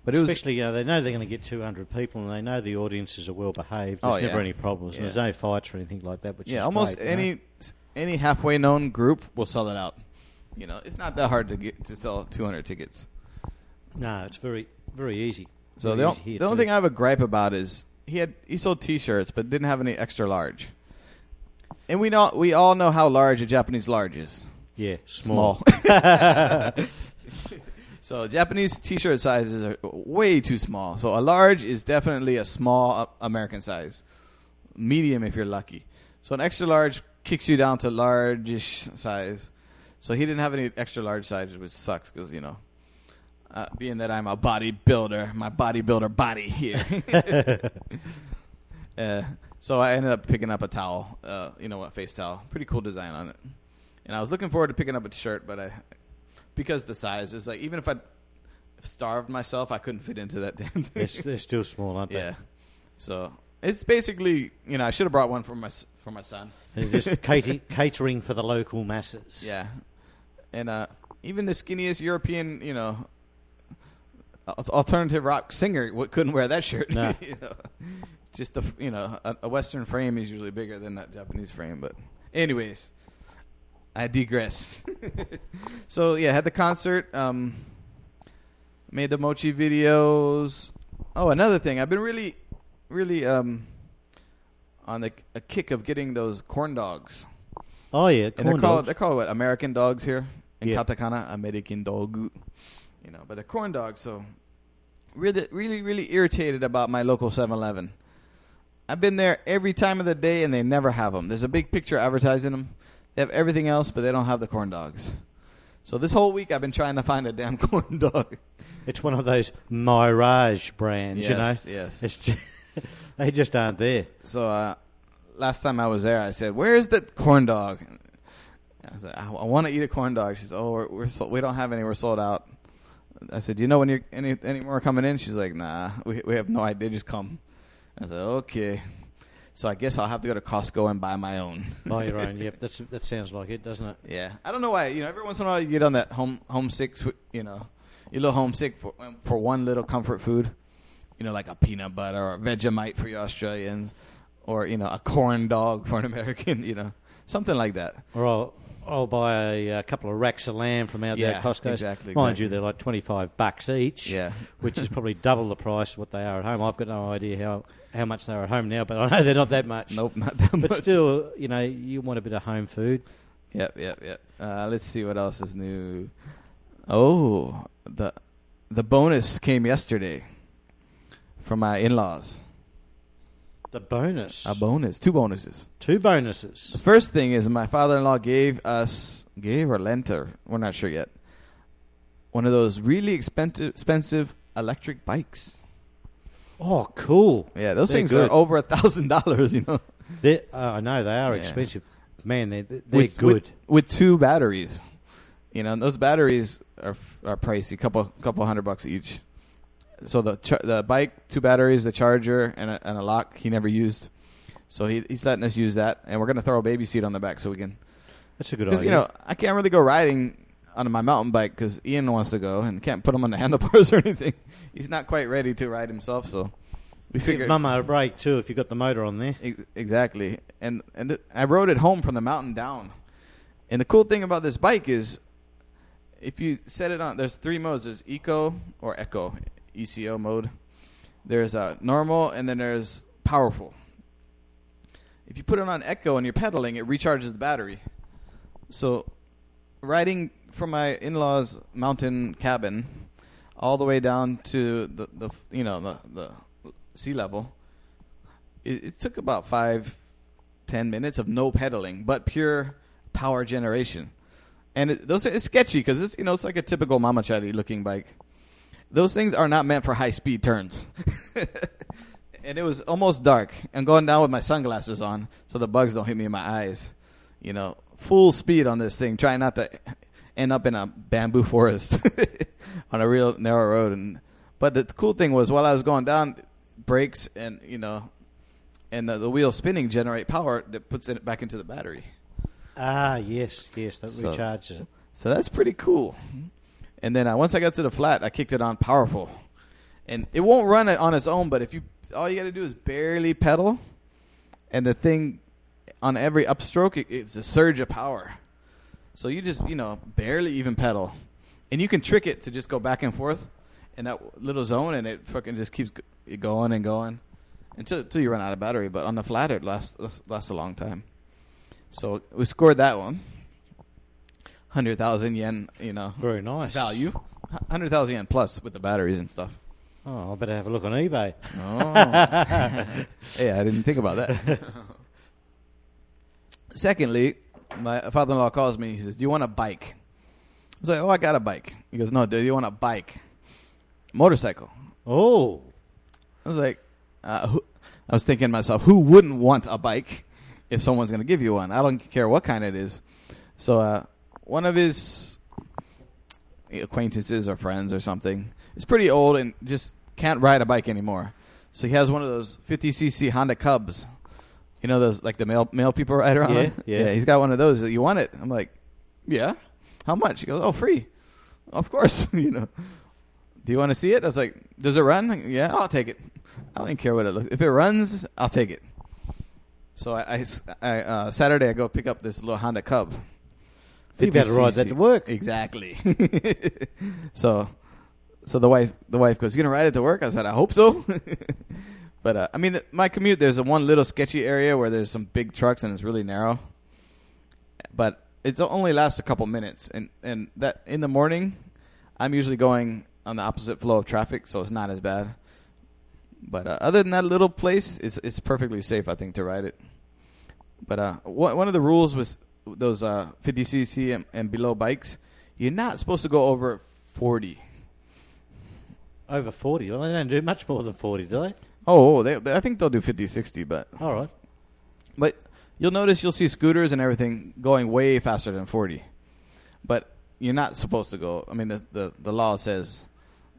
But Especially, you know, they know they're going to get 200 people and they know the audiences are well behaved. There's Oh, never any problems. Yeah. There's no fights or anything like that, which yeah, is almost great, you know. any any halfway known group will sell it out. You know, it's not that hard to get to sell 200 tickets. No, it's very, very easy. So Very the, easy the only thing I have a gripe about is he had he sold T-shirts but didn't have any extra large. And we know we all know how large a Japanese large is. Yeah, small. so Japanese T-shirt sizes are way too small. So a large is definitely a small American size, medium if you're lucky. So an extra large kicks you down to large-ish size. So he didn't have any extra large sizes, which sucks because you know, uh, being that I'm a bodybuilder, my bodybuilder body here. uh, so I ended up picking up a towel, uh, you know what, face towel, pretty cool design on it. And I was looking forward to picking up a shirt, but I, because the size is like even if I starved myself, I couldn't fit into that damn thing. they're still small, aren't they? yeah, so it's basically you know I should have brought one for my for my son. Just cater- catering for the local masses. Yeah, and uh, even the skinniest European, you know, alternative rock singer couldn't wear that shirt. No. you know? Just the you know a, a Western frame is usually bigger than that Japanese frame. But anyways, I digress. so yeah, had the concert. Um, made the mochi videos. Oh, another thing, I've been really, really um, on the a kick of getting those corn dogs. Oh yeah, And they're called they're called what American dogs here in Yeah. katakana American dog. you know. But the corn dogs, so really, really, really irritated about my local 7-Eleven. I've been there every time of the day, and they never have them. There's a big picture advertising them. They have everything else, but they don't have the corn dogs. So this whole week, I've been trying to find a damn corn dog. It's one of those Mirage brands, you know. Yes, yes. They just aren't there. So uh, last time I was there, I said, "Where's the corn dog?" I said, "I, I want to eat a corn dog." She said, "Oh, we're, we're so, we don't have any. We're sold out." I said, "Do you know when you're any any more coming in?" She's like, "Nah, we we have no idea. Just come." I said, "Okay." So I guess I'll have to go to Costco and buy my own. Buy your own. Yep, that's that sounds like it, doesn't it? yeah, I don't know why. You know, every once in a while you get on that home homesick. You know, you're a little homesick for um, for one little comfort food. You know, like a peanut butter or Vegemite for you Australians, or you know, a corn dog for an American. You know, something like that. Or I'll, buy a, uh couple of racks of lamb from out there at Costco. exactly, Mind exactly. you, they're like twenty five bucks each. Yeah. which is probably double the price of what they are at home. I've got no idea how, how much they are at home now, but I know they're not that much. Nope, not that But much. still, you know, you want a bit of home food. Yep, yep, yep. Uh, let's see what else is new. Oh, the the bonus came yesterday from my in-laws. The bonus. A bonus, two bonuses. Two bonuses. The first thing is my father-in-law gave us gave or lent her, we're not sure yet. One of those really expensive expensive electric bikes. Oh, cool. Yeah, those They're things good. are over a thousand dollars. You know, They're, uh, I know they are Yeah. expensive. Man, they're, they're with, good. with, with two batteries. You know, and those batteries are are pricey, couple couple hundred bucks each. So the char- the bike, two batteries, the charger, and a, and a lock he never used. So he, he's letting us use that, and we're gonna throw a baby seat on the back so we can. That's a good Because idea. you know, I can't really go riding on my mountain bike because Ian wants to go and can't put him on the handlebars or anything. He's not quite ready to ride himself, so we Give figured. Mama a break too if you've got the motor on there. Ex- Exactly, and and th- I rode it home from the mountain down. And the cool thing about this bike is, if you set it on, there's three modes. There's Eco or Eco, ECO mode. There's uh, normal, and then there's powerful. If you put it on Eco and you're pedaling, it recharges the battery. So, riding from my in-laws' mountain cabin all the way down to the, the you know the the sea level it, it took about five, ten minutes of no pedaling, but pure power generation. And it, those it's sketchy because it's you know it's like a typical mama mamachari looking bike. Those things are not meant for high speed turns. and it was almost dark. I'm going down with my sunglasses on so the bugs don't hit me in my eyes. You know, full speed on this thing, trying not to end up in a bamboo forest on a real narrow road. And but the cool thing was while I was going down, brakes and you know and the, the wheel spinning generate power that puts it back into the battery. Ah, yes, yes, that So- recharges it. So that's pretty cool. And then uh, once I got to the flat, I kicked it on powerful, and it won't run it on its own. But if you all you got to do is barely pedal, and the thing on every upstroke, it, it's a surge of power. So you just you know barely even pedal, and you can trick it to just go back and forth in that little zone, and it fucking just keeps going and going until until you run out of battery. But on the flat, it lasts lasts, lasts a long time. So we scored that one. Hundred thousand yen, you know, Very nice. value. Hundred thousand yen plus with the batteries and stuff. Oh, I better have a look on eBay. Oh, hey, I didn't think about that. Secondly, my father-in-law calls me. He says, "Do you want a bike?" I was like, "Oh, I got a bike." He goes, "No, do you want a bike? Motorcycle?" Oh, I was like, uh, who, I was thinking to myself, who wouldn't want a bike if someone's going to give you one? I don't care what kind it is. So uh, one of his acquaintances or friends or something is pretty old and just can't ride a bike anymore. So he has one of those 50cc Honda Cubs. You know those like the male male people ride around. Yeah, on? yeah. He's got one of those. You want it? I'm like, yeah. How much? He goes, oh, free. Of course. you know. Do you want to see it? I was like, does it run? Yeah, I'll take it. I don't even care what it looks. If it runs, I'll take it. So I, I- I, uh, Saturday I go pick up this little Honda Cub. You better ride that to work. Exactly. so, so the wife, the wife goes, "You gonna ride it to work?" I said, "I hope so." but uh, I mean, my commute there's a one little sketchy area where there's some big trucks and it's really narrow. But it only lasts a couple minutes, and and that in the morning, I'm usually going on the opposite flow of traffic, so it's not as bad. But uh, other than that little place, it's it's perfectly safe, I think, to ride it. But uh, one one of the rules was those uh, 50cc and, and below bikes, you're not supposed to go over 40. Over 40. Well, they don't do much more than 40, do they? Oh, they, they- I think they'll do 50, 60, but All right. but you'll notice you'll see scooters and everything going way faster than 40. But you're not supposed to go. I mean, the, the, the law says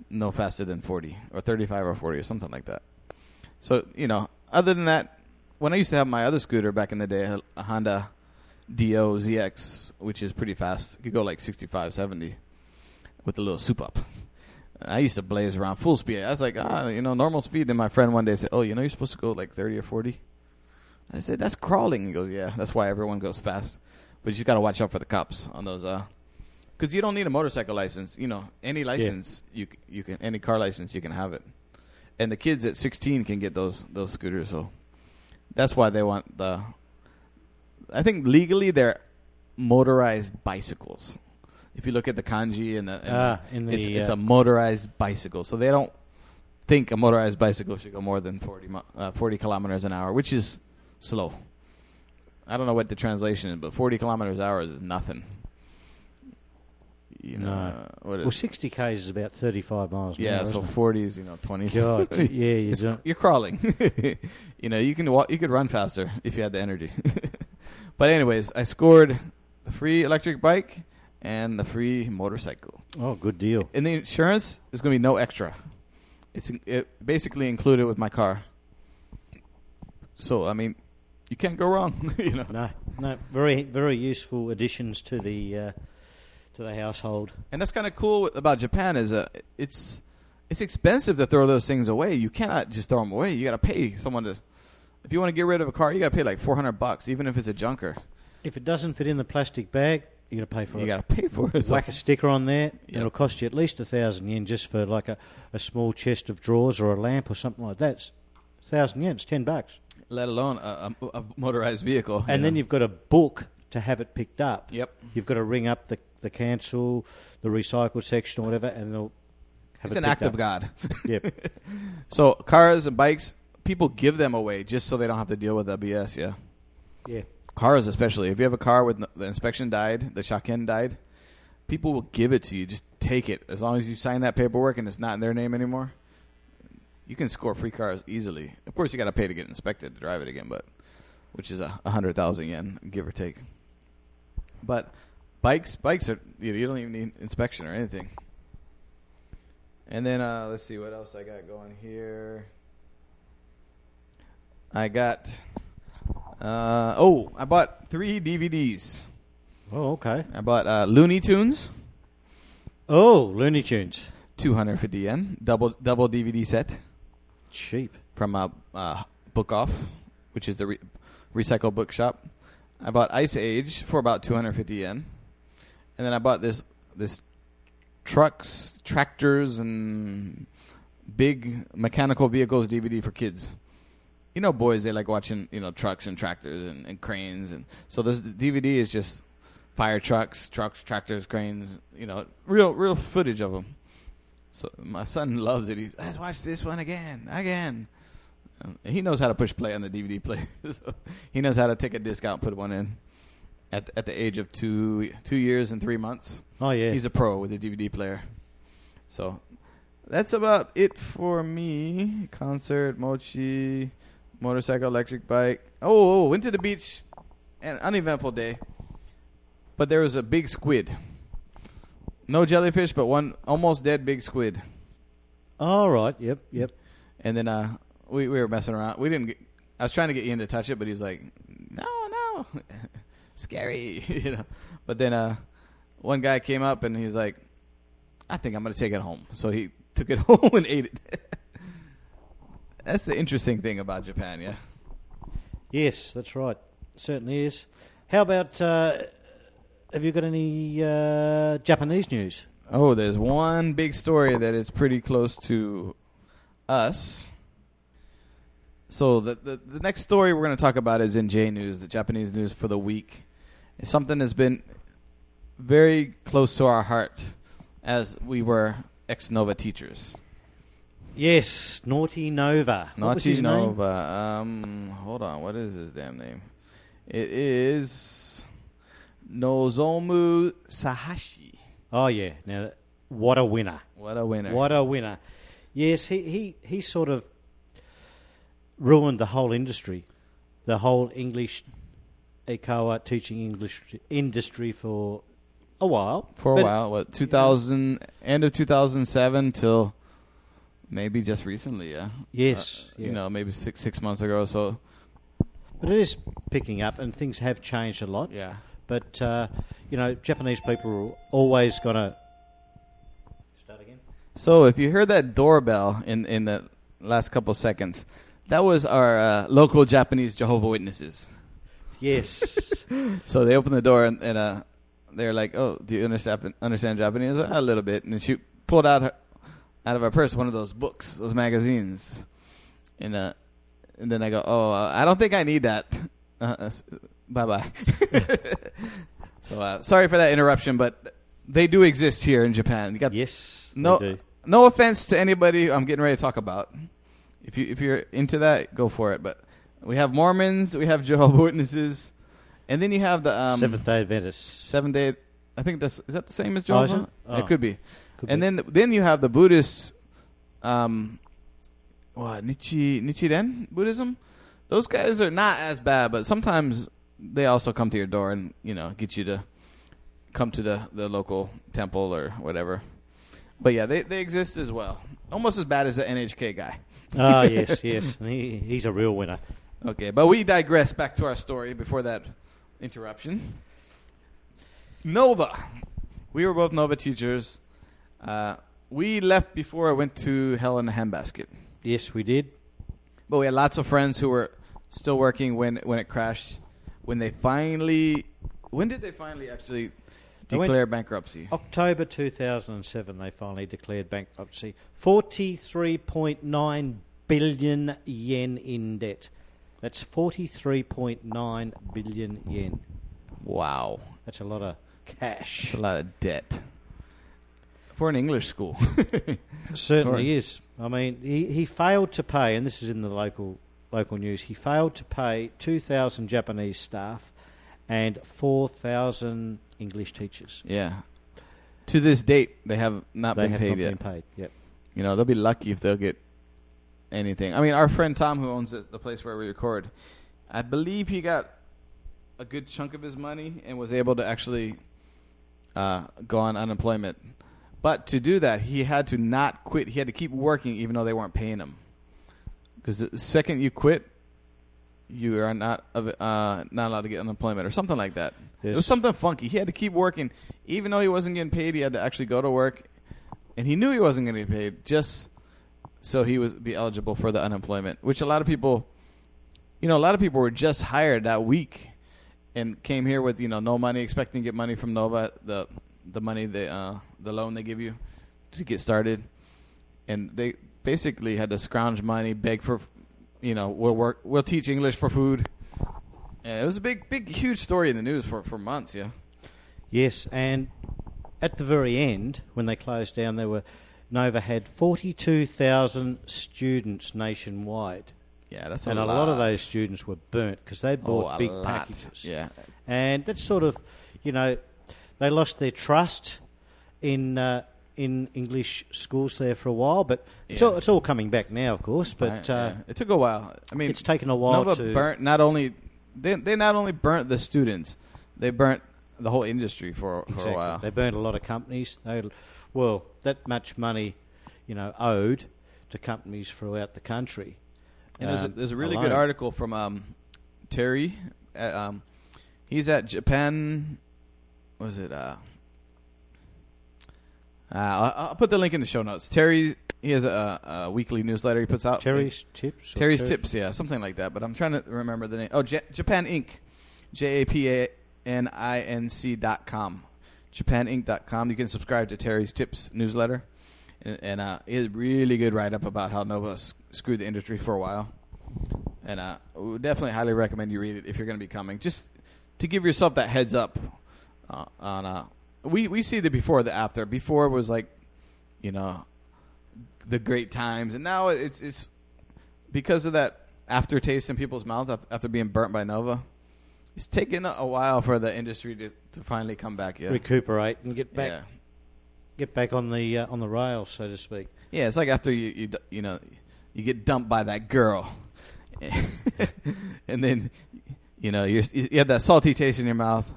no faster than 40 or 35 or 40 or something like that. So, you know, other than that, when I used to have my other scooter back in the day, a Honda Dio ZX, which is pretty fast, it could go like 65, 70 with a little soup up. I used to blaze around full speed. I was like, ah, you know, normal speed. Then my friend one day said, oh, you know, you're supposed to go like 30 or 40. I said, that's crawling. He goes, yeah, that's why everyone goes fast. But you just got to watch out for the cops on those. uh 'cause you don't need a motorcycle license. You know, any license you you can, any car license you can have it. And the kids at 16 can get those those scooters. So that's why they want the. I think legally they're motorized bicycles. If you look at the kanji and the, and Ah, the- in the, it's, it's uh, a motorized bicycle, so they don't think a motorized bicycle should go more than 40, uh, 40 kilometers an hour, which is slow. I don't know what the translation is, but 40 kilometers an hour is nothing. You know, No. uh, what is Well, 60 k's is about 35 miles yeah, hour, so 40 is, you know, 20. it? God, yeah, you're, you're crawling. you know, you can walk, you could run faster if you had the energy. but anyways, I scored the free electric bike and the free motorcycle. Oh, good deal. And the insurance is going to be no extra. It's it basically included with my car. So I mean, you can't go wrong. you know. No, no, very, very useful additions to the uh, to the household. And that's kind of cool about Japan is uh, it's it's expensive to throw those things away. You cannot just throw them away. You got to pay someone to. If you want to get rid of a car, you got to pay like four hundred bucks, even if it's a junker. If it doesn't fit in the plastic bag, you got to pay for it. You got to pay for it. Whack a sticker on there, Yep. and it'll cost you at least a thousand yen just for like a, a small chest of drawers or a lamp or something like that. It's a thousand yen, it's ten bucks. let alone a, a, a motorized vehicle. And you then know. you've got a book to have it picked up. Yep. You've got to ring up the, the cancel, the recycle section or whatever, and they'll have It's it an act of. God. Yep. So cars and bikes, people give them away just so they don't have to deal with the BS. Yeah. Yeah. Cars, especially. If you have a car with the inspection died, the shaken died, people will give it to you. Just take it. As long as you sign that paperwork and it's not in their name anymore, you can score free cars easily. Of course, you got to pay to get inspected to drive it again, but which is a, a hundred thousand yen, give or take. But bikes, bikes are you, know, you don't even need inspection or anything. And then uh, let's see what else I got going here. I got. Uh, oh, I bought three DVDs. Oh, okay. I bought uh, Looney Tunes, Oh, Looney Tunes. 250 yen, double double DVD set Cheap. from uh, uh, Book Off, which is the re- recycle bookshop. I bought Ice Age for about 250 yen, and then I bought this this trucks, tractors, and big mechanical vehicles DVD for kids. You know, boys they like watching you know trucks and tractors and, and cranes, and so this DVD is just fire trucks, trucks, tractors, cranes. You know, real real footage of them. So my son loves it. He's let's watch this one again, again. Um, he knows how to push play on the DVD player. so he knows how to take a disc out, and put one in. At at the age of two two years and three months, Oh, yeah. he's a pro with a DVD player. So that's about it for me. Concert, mochi, motorcycle, electric bike. Oh, oh, went to the beach. An uneventful day. But there was a big squid. No jellyfish, but one almost dead big squid. All right. Yep. Yep. And then uh, we we were messing around. We didn't. Get, I was trying to get Ian to touch it, but he was like, "No, no, scary," you know. But then uh, one guy came up and he's like, "I think I'm gonna take it home." So he took it home and ate it. That's the interesting thing about Japan, yeah. Yes, that's right. Certainly is. How about? Uh, have you got any uh, Japanese news? Oh, there's one big story that is pretty close to us. So the the, the next story we're going to talk about is in J News, the Japanese news for the week. It's something that's been very close to our heart as we were ex Nova teachers. Yes, Naughty Nova. What was Naughty? Nova. Um, hold on. What is his damn name? It is Nozomu Sahashi. Oh yeah. Now, what a winner! What a winner! What a winner! Yes, he, he, he sort of ruined the whole industry, the whole English Eikaiwa teaching English industry for a while. for a while. What 2000 end of 2007 till maybe just recently? Yeah. Yes, Uh, yeah. You know, maybe six six months ago. or So But it is picking up, and things have changed a lot. yeah. But uh, you know, Japanese people are always going to start again. So if you heard that doorbell in in the last couple seconds, that was our uh, local Japanese Jehovah Witnesses. Yes, So they opened the door and, and uh, they're like, "Oh, do you understand understand Japanese?" A little bit. And she pulled out her, out of her purse one of those books, those magazines, and uh, and then I go, "Oh, uh, I don't think I need that." Uh, bye bye. so uh, sorry for that interruption, but they do exist here in Japan. You got yes, no they do. no offense to anybody I'm getting ready to talk about. If you if you're into that, go for it. But we have Mormons, we have Jehovah Witnesses, and then you have the um, Seventh Day Adventists. Seventh day. I think that's is that the same as Oh, Jehovah? it? Oh. It could be. Could and be. then then you have the Buddhists. Um, what Nichi Nichiren Buddhism? Those guys are not as bad, but sometimes they also come to your door and you know get you to come to the the local temple or whatever. But yeah, they they exist as well. Almost as bad as the NHK guy. Ah, yes, yes. He, he's a real winner. Okay, but we digress back to our story before that interruption. Nova. We were both Nova teachers. Uh, we left before I went to Hell in a Handbasket. Yes, we did. But we had lots of friends who were still working when, when it crashed. When they finally. When did they finally actually declare bankruptcy? October 2007, they finally declared bankruptcy. 43.9 billion yen in debt. That's 43.9 billion yen. Wow. That's a lot of That's cash. a lot of debt. For an English school. Certainly is. I mean, he, he failed to pay, and this is in the local local news. He failed to pay 2,000 Japanese staff and 4,000 English teachers. yeah. To this date, they have not they been have paid not yet. been paid. Yep. You know, they'll be lucky if they'll get anything. I mean, our friend Tom, who owns the, the place where we record, I believe he got a good chunk of his money and was able to actually uh, go on unemployment. But to do that, he had to not quit. He had to keep working even though they weren't paying him. Because the second you quit, you are not uh, not allowed to get unemployment or something like that. It was something funky. He had to keep working, even though he wasn't getting paid. He had to actually go to work, and he knew he wasn't going to get paid just so he was be eligible for the unemployment. Which a lot of people, you know, a lot of people were just hired that week and came here with you know no money, expecting to get money from Nova, the the money they uh, the loan they give you to get started, and they basically had to scrounge money, beg for, you know, we'll work, we'll teach English for food. And it was a big, big, huge story in the news for, for months. Yeah. Yes, and at the very end, when they closed down, there were Nova had forty-two thousand students nationwide, Yeah, that's and a a lot. lot of those students were burnt because they Oh, bought a big lot. packages. Yeah. and that's sort of, you know, they lost their trust in uh, in English schools there for a while, but it's all it's all coming back now, of course. But uh, yeah. it took a while. I mean, it's taken a while Nova to burnt not only they they not only burnt the students, they burnt the whole industry for for exactly. a while. They burnt a lot of companies. They, well, that much money, you know, owed to companies throughout the country. And there's a, um, there's a really alone. good article from um, Terry. At, um, he's at Japan. Was it? Uh, uh, I'll, I'll put the link in the show notes. Terry, he has a, a weekly newsletter he puts out. Terry's tips. Terry's Terry- Tips, yeah, something like that. But I'm trying to remember the name. Oh, J- Japan Inc. J A P A N I N C dot com. JapanInc dot com. You can subscribe to Terry's Tips newsletter, and, and uh, he has a really good write up about how Nova screwed the industry for a while. And uh, would definitely highly recommend you read it if you're going to be coming, just to give yourself that heads up uh, on uh, we we see the before the after. Before was like, you know, the great times, and now it's it's because of that aftertaste in people's mouths after being burnt by Nova. It's taken a a while for the industry to, to finally come back. Yeah, recuperate and get back yeah, get back on the uh, on the rails, so to speak. yeah. It's like after you you you know you get dumped by that girl, and then you know you're, you have that salty taste in your mouth.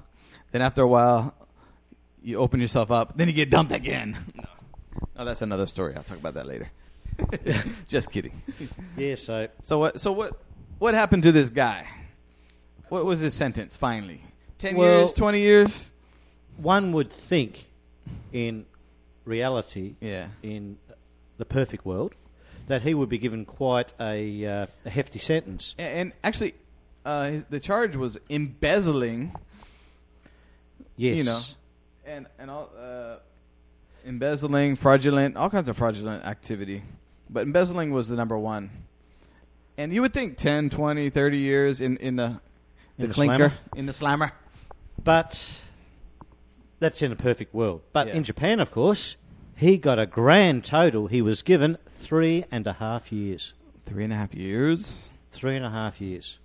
Then after a while, you open yourself up. Then you get dumped again. No, no that's another story. I'll talk about that later. Just kidding. Yeah, so So what? So what? What happened to this guy? What was his sentence finally? Ten Well- years? Twenty years? one would think, in reality, Yeah. in the perfect world, that he would be given quite a, uh, a hefty sentence. And, and actually, uh, his, the charge was embezzling. Yes, You know. And and all uh, embezzling, fraudulent, all kinds of fraudulent activity. But embezzling was the number one. And you would think 10, 20, 30 years in in the the, In the clinker, slammer? in the slammer. but that's in a perfect world. But Yeah. in Japan, of course, he got a grand total. He was given three and a half years. Three and a half years. Three and a half years.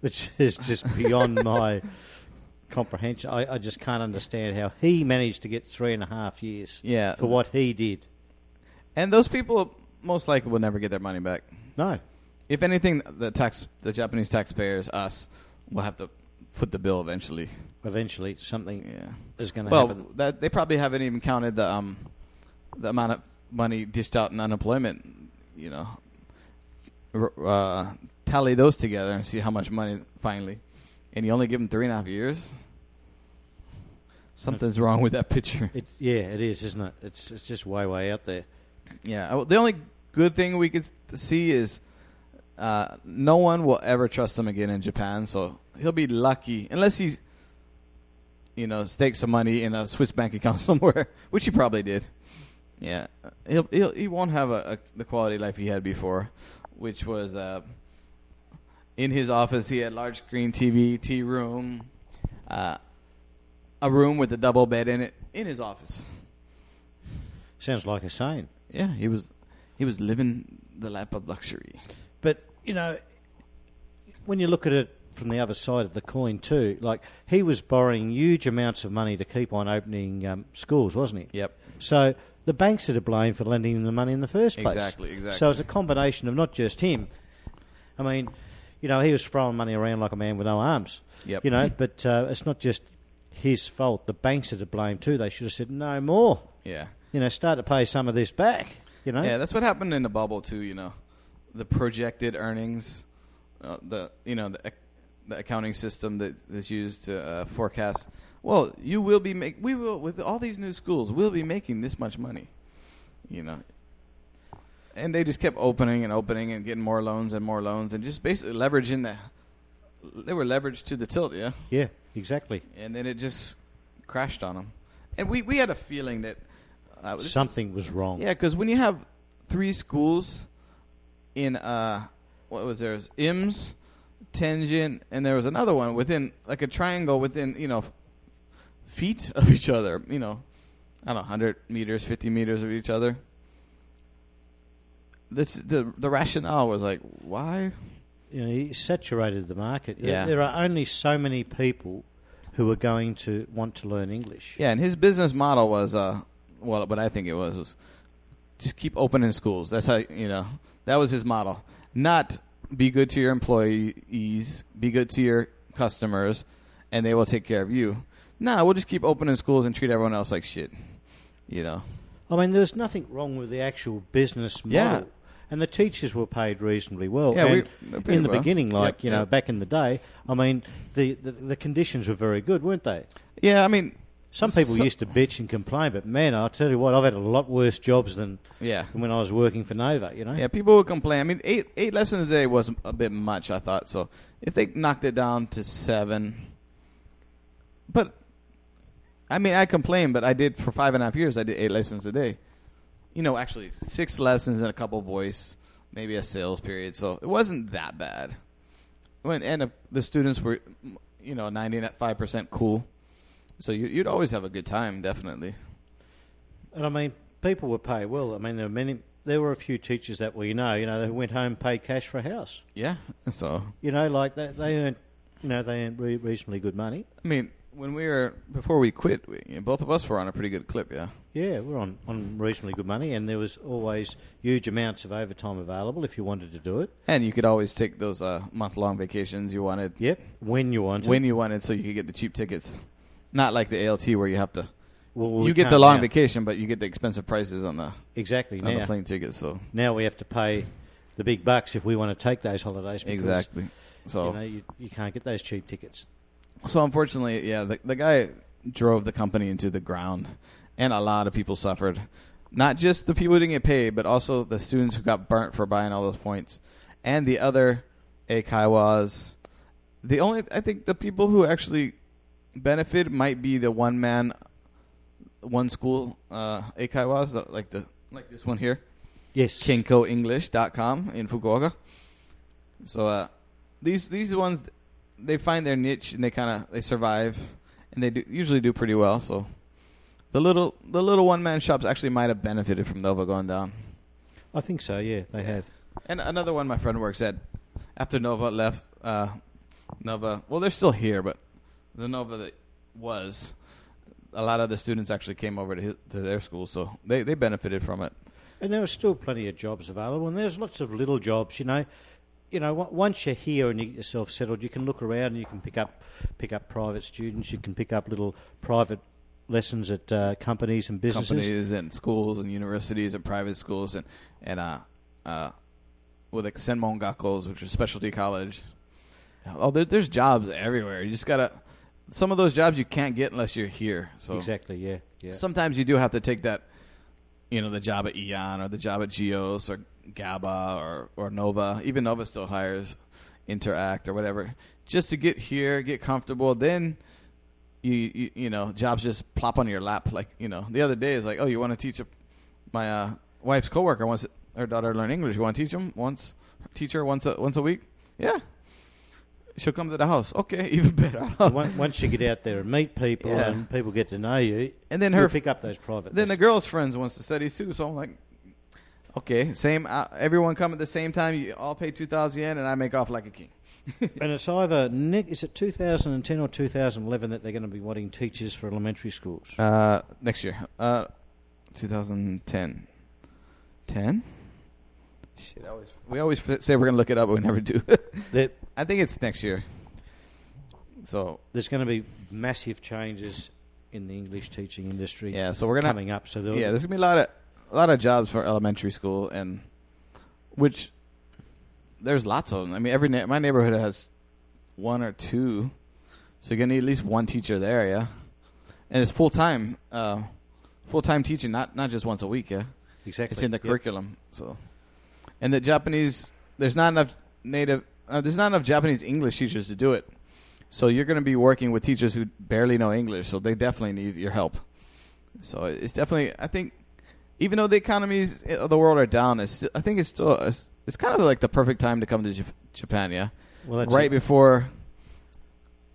Which is just beyond my comprehension. I, I just can't understand how he managed to get three and a half years Yeah. for what he did. And those people most likely will never get their money back. No. If anything, the tax, the Japanese taxpayers, us, will have to foot the bill eventually. Eventually, something Yeah. is going to Well, happen. that they probably haven't even counted the um, the amount of money dished out in unemployment. You know, R- uh, tally those together and see how much money finally. And you only give them three and a half years. Something's wrong with that picture. It, yeah, it is, isn't it? It's it's just way way out there. Yeah. uh, The only good thing we could see is uh, no one will ever trust him again in Japan. So he'll be lucky unless he, you know, stakes some money in a Swiss bank account somewhere, which he probably did. Yeah, he'll, he'll he won't have a, a the quality life he had before, which was uh, in his office. He had large screen TV, tea room, uh, a room with a double bed in it in his office. Sounds like a saying. Yeah, he was he was living the lap of luxury. But you know, when you look at it from the other side of the coin too, like he was borrowing huge amounts of money to keep on opening um, schools, wasn't he? Yep. So the banks are to blame for lending him the money in the first place. Exactly, exactly. So it's a combination of not just him. I mean, you know, he was throwing money around like a man with no arms. Yep. You know, but uh, it's not just his fault. The banks are to blame too. They should have said no more. Yeah. You know, start to pay some of this back. You know. Yeah, that's what happened in the bubble too. You know, the projected earnings, uh, the you know the, the accounting system that is used to uh, forecast. Well, you will be make we will with all these new schools. We'll be making this much money. You know, and they just kept opening and opening and getting more loans and more loans and just basically leveraging the. They were leveraged to the tilt, yeah. Yeah. Exactly. and then it just crashed on them. And we, we had a feeling that uh, Something was wrong. yeah, because when you have three schools in uh, what was there? It was IMS, Tenjin, and there was another one within like a triangle within you know feet of each other. You know, I don't know, hundred meters, fifty meters of each other. This, the the rationale was like, why? You know, he saturated the market. There- Yeah. There are only so many people who are going to want to learn English. Yeah, and his business model was, uh, well, what I think it was was just keep opening schools. That's how you know that was his model. Not be good to your employees, be good to your customers, and they will take care of you. Nah, we'll just keep opening schools and treat everyone else like shit. You know. I mean, there's nothing wrong with the actual business model. Yeah. And the teachers were paid reasonably well. Yeah, we- And they're in the well. beginning, like, Yep, you know, yep. back in the day, I mean, the, the, the conditions were very good, weren't they? Yeah, I mean, Some people So- used to bitch and complain, but man, I'll tell you what, I've had a lot worse jobs than yeah. when I was working for Nova, you know? Yeah, people would complain. I mean, eight eight lessons a day was a bit much. I thought so. If they knocked it down to seven, but I mean, I complained, but I did for five and a half years. I did eight lessons a day. You know, actually six lessons and a couple voice, maybe a sales period. So it wasn't that bad. When and the students were, you know, ninety five percent cool. So you, you'd always have a good time, definitely. And I mean, people were paid well. I mean, there were many. There were a few teachers that we know, you know, who went home paid cash for a house. Yeah. So You know, like they, they earned, you know, they earned re- reasonably good money. I mean, when we were before we quit, we, both of us were on a pretty good clip. Yeah. Yeah, we're on, on reasonably good money, and there was always huge amounts of overtime available if you wanted to do it. And you could always take those uh, month long vacations you wanted Yep, when you wanted. when you wanted, so you could get the cheap tickets. Not like the ALT where you have to. well, you get the long now. vacation, but you get the expensive prices on the Exactly. on the Now, plane tickets. So now we have to pay the big bucks if we want to take those holidays. Because, exactly. So You know, you, you can't get those cheap tickets. So unfortunately, yeah, the the guy drove the company into the ground, and a lot of people suffered. Not just the people who didn't get paid, but also the students who got burnt for buying all those points, and the other Eikaiwas. The only I think the people who actually benefit might be the one man, one school uh, Eikaiwas, the- like the like this one here. Yes. KinkoEnglish.com in Fukuoka. So uh, these these ones they find their niche and they kind of they survive and they do, usually do pretty well. So the little the little one man shops actually might have benefited from Nova going down. I think so, yeah, they have. And another one my friend works at after Nova left uh, Nova. Well, they're still here, but the Nova that was a lot of the students actually came over to his, to their school, so they they benefited from it. And there are still plenty of jobs available, and there's lots of little jobs. You know, you know. on- Once you're here and you get yourself settled, you can look around and you can pick up pick up private students. You can pick up little private lessons at uh, companies and businesses. companies and schools and universities and private schools and and uh uh with like Senmon Gakkos, which is specialty college. Oh, there, there's jobs everywhere. You just gotta. Some of those jobs you can't get unless you're here. So Exactly. Yeah. Yeah. sometimes you do have to take that, you know, the job at Aeon or the job at Geos or GABA or or Nova. Even Nova still hires Interact or whatever, just to get here, get comfortable. Then you you, you know jobs just plop on your lap. Like you know, the other day is like, oh, you want to teach a, my uh, wife's coworker wants her daughter to learn English. You want to teach them once, teach her once a, once a week? Yeah. She'll come to the house. Okay, even better. Once once you get out there and meet people Yeah. and people get to know you, and then her pick up those private. Then the girl's friends wants to study too, so I'm like, okay, same. Uh, everyone come at the same time. You all pay two thousand yen, and I make off like a king. And it's either ne- is it 2010 or 2011 that they're going to be wanting teachers for elementary schools. Uh, next year, uh, 2010, 10. Shit, I always we always say we're gonna look it up, but we never do. I think it's next year. So there's going to be massive changes in the English teaching industry yeah, so we're gonna coming up. So yeah, there's gonna be a lot of a lot of jobs for elementary school, and which there's lots of them. I mean, every na- my neighborhood has one or two, so you're gonna need at least one teacher there, yeah. And it's full time, uh, full time teaching, not not just once a week, yeah. exactly. It's in the Yep. curriculum, so. And the Japanese, there's not enough native, uh, there's not enough Japanese English teachers to do it. So you're going to be working with teachers who barely know English, so they definitely need your help. So it's definitely, I think, even though the economies of the world are down, it's, I think it's still, it's, it's kind of like the perfect time to come to Jap- Japan, yeah. Well, that's right it. before,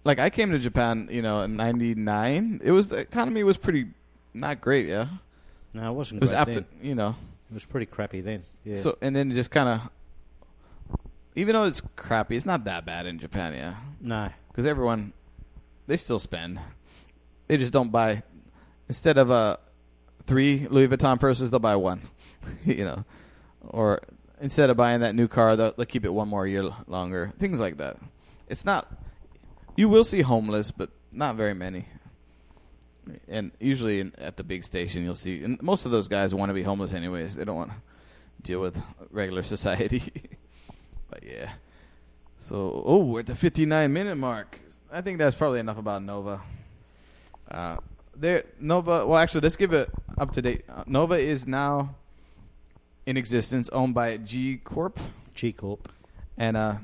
like I came to Japan, you know, in '99. It was the economy was pretty not great, yeah. No, it wasn't. It was great after, then. you know, It was pretty crappy then. Yeah. so and then it just kind of, even though it's crappy, it's not that bad in Japan, yeah. no, Because everyone, they still spend. They just don't buy. Instead of uh, three Louis Vuitton purses, they'll buy one. you know, or instead of buying that new car, they'll, they'll keep it one more year longer. Things like that. It's not. You will see homeless, but not very many. And usually in, at the big station, you'll see. And most of those guys want to be homeless anyways. They don't want to deal with regular society. but yeah. So, oh, we're at the 59 minute mark. I think that's probably enough about Nova. Uh, there, Nova. Well, actually, let's give it up to date. Uh, Nova is now in existence, owned by G Corp, G Corp. and uh,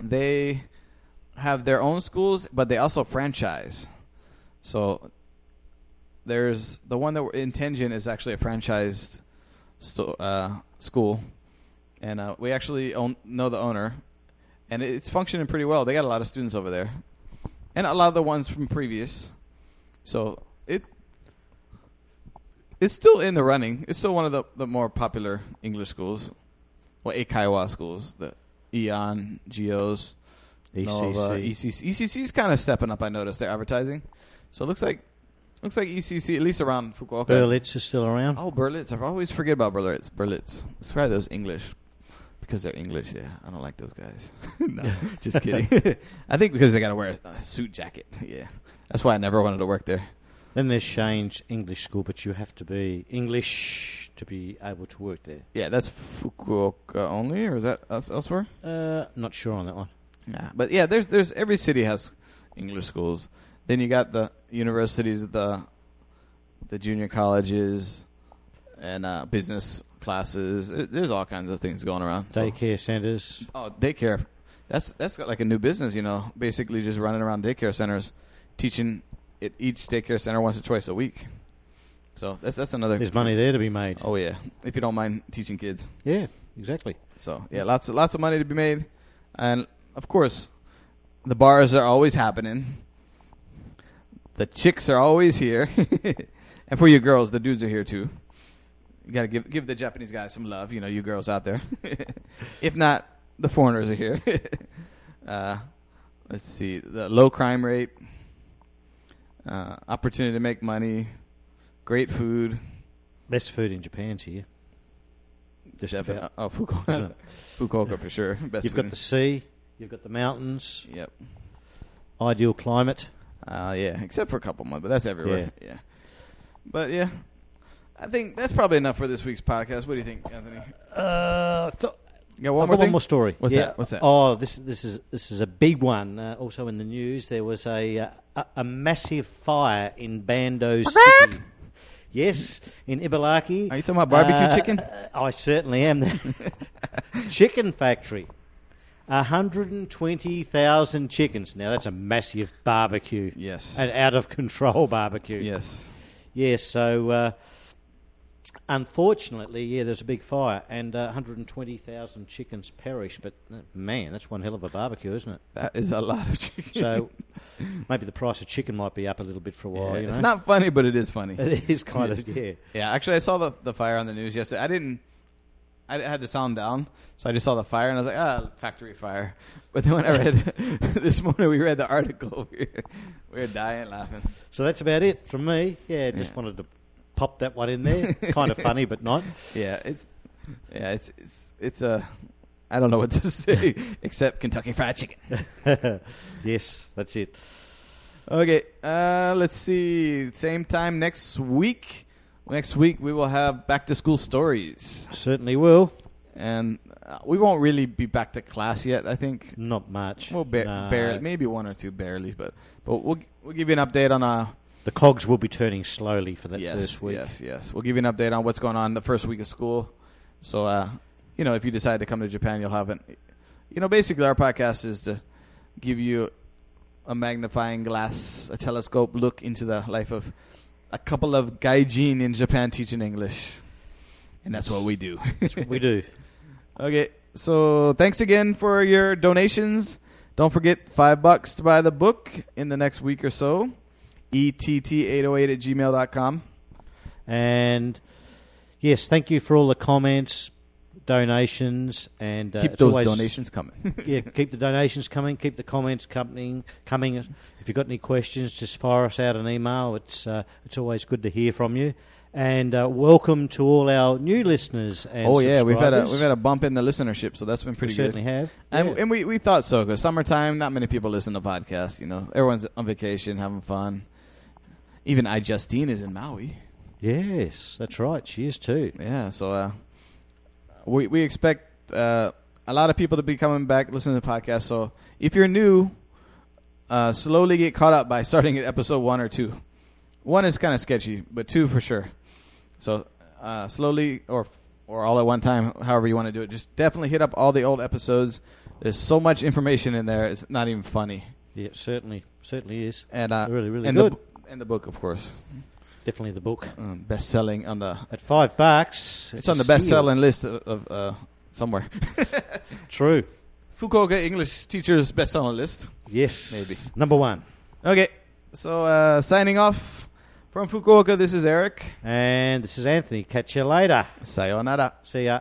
they have their own schools, but they also franchise. So there's the one that we're in Tenjin is actually a franchised sto- uh, school, and uh, we actually own, know the owner, and it's functioning pretty well. They got a lot of students over there, and a lot of the ones from previous. So it it's still in the running. It's still one of the, the more popular English schools. Well, Eikaiwa schools, the Aeon, Geos, Nova, ECC. ECC. ECC is kind of stepping up. I noticed their advertising. So it looks like looks like ECC at least around Fukuoka. Berlitz is still around. Oh, Berlitz. I always forget about Berlitz. Berlitz. It's probably those English. Because they're English, yeah. I don't like those guys. no, just kidding. I think because they got to wear a suit jacket. Yeah. That's why I never wanted to work there. Then there's Shane's English school, but you have to be English to be able to work there. Yeah, that's Fukuoka only, or is that else- elsewhere? Uh, not sure on that one. Yeah, but yeah, there's there's every city has English schools. Then you got the universities, the the junior colleges, and uh, business classes. It, there's all kinds of things going around. So- Daycare centres. Oh, daycare. That's that's got like a new business, you know. Basically, just running around daycare centers, teaching at each daycare center once or twice a week. So that's that's another. There's money there to be made. Oh yeah, if you don't mind teaching kids. Yeah, exactly. So yeah, lots of lots of money to be made, and of course, the bars are always happening. The chicks are always here, and for you girls, the dudes are here too. You gotta give give the Japanese guys some love, you know, you girls out there. if not, the foreigners are here. uh, let's see, the low crime rate, uh, opportunity to make money, great food. Best food in Japan's here. Just Defi- about. oh, Fukuoka. Fukuoka for sure. Best You've food got the sea. You've got the mountains. Yep. Ideal climate. Uh, yeah, except for a couple months, but that's everywhere. Yeah. But yeah, I think that's probably enough for this week's podcast. What do you think, Anthony? Uh, th- You got one I've more got thing? one more story. What's Yeah. that? What's that? Oh, this this is this is a big one. Uh, also in the news, there was a uh, a, a massive fire in Bando City. Yes, in Ibaraki. Are you talking about barbecue Uh, chicken? I certainly am. chicken factory. 120,000 chickens. Now that's a massive barbecue. Yes. An out of control barbecue. yes. Yes, so uh, unfortunately, yeah, there's a big fire and uh, 120,000 chickens perished. But uh, man, that's one hell of a barbecue, isn't it? That is a lot of chicken. So maybe the price of chicken might be up a little bit for a while. Yeah, you it's not funny, but it is funny. It is kind of yeah. Yeah, actually, I saw the the fire on the news yesterday. I didn't. I had the sound down, so I just saw the fire and I was like, ah, factory fire. But then when I read this morning, we read the article. We were, we were dying laughing. So that's about it from me. Yeah, just Yeah. wanted to pop that one in there. kind of funny, but not. Yeah, it's yeah, it's it's it's a. I don't know what to say except Kentucky Fried Chicken. yes, that's it. Okay, uh, let's see. Same time next week. Next week we will have back to school stories, Certainly will. and uh, we won't really be back to class yet. I think Not much. we'll ba- No. barely, maybe one or two barely, but but we'll we'll give you an update on uh The cogs will be turning slowly for that yes first week. yes yes. We'll give you an update on what's going on the first week of school. So uh, you know, if you decide to come to Japan, you'll have it. You know, basically our podcast is to give you a magnifying glass, a telescope look into the life of a couple of gaijin in Japan teaching English. And that's what we do. That's what we do. okay, so thanks again for your donations. Don't forget five bucks to buy the book in the next week or so. E ETT808 at gmail.com. And yes, thank you for all the comments, donations, and uh, Keep those always- donations coming. yeah, keep the donations coming. Keep the comments coming. Coming. If you've got any questions, just fire us out an email. It's uh, it's always good to hear from you. And uh, welcome to all our new listeners. And oh yeah, we've had a we've had a bump in the listenership, so that's been pretty we good. certainly have. And, Yeah. and we, we thought so because summertime, not many people listen to podcasts. You know, everyone's on vacation, having fun. Even I Justine is in Maui. yes, that's right. She is too. Yeah, so uh, we we expect uh, a lot of people to be coming back listening to the podcast. So if you're new, uh, slowly get caught up by starting at episode one or two. One is kind of sketchy, but two for sure. So uh, slowly or or all at one time, however you want to do it. Just definitely hit up all the old episodes. There's so much information in there; it's not even funny. Yeah, certainly, certainly is. And uh, Really, really and good. The, and the book, of course, Definitely the book um, best selling on the. at five bucks. It's, a on the best selling list of, of uh, somewhere. True. Fukuoka English teachers best selling list. Yes. Maybe. Number one. Okay. So uh, signing off from Fukuoka. This is Eric. And this is Anthony. Catch you later. Sayonara. See ya.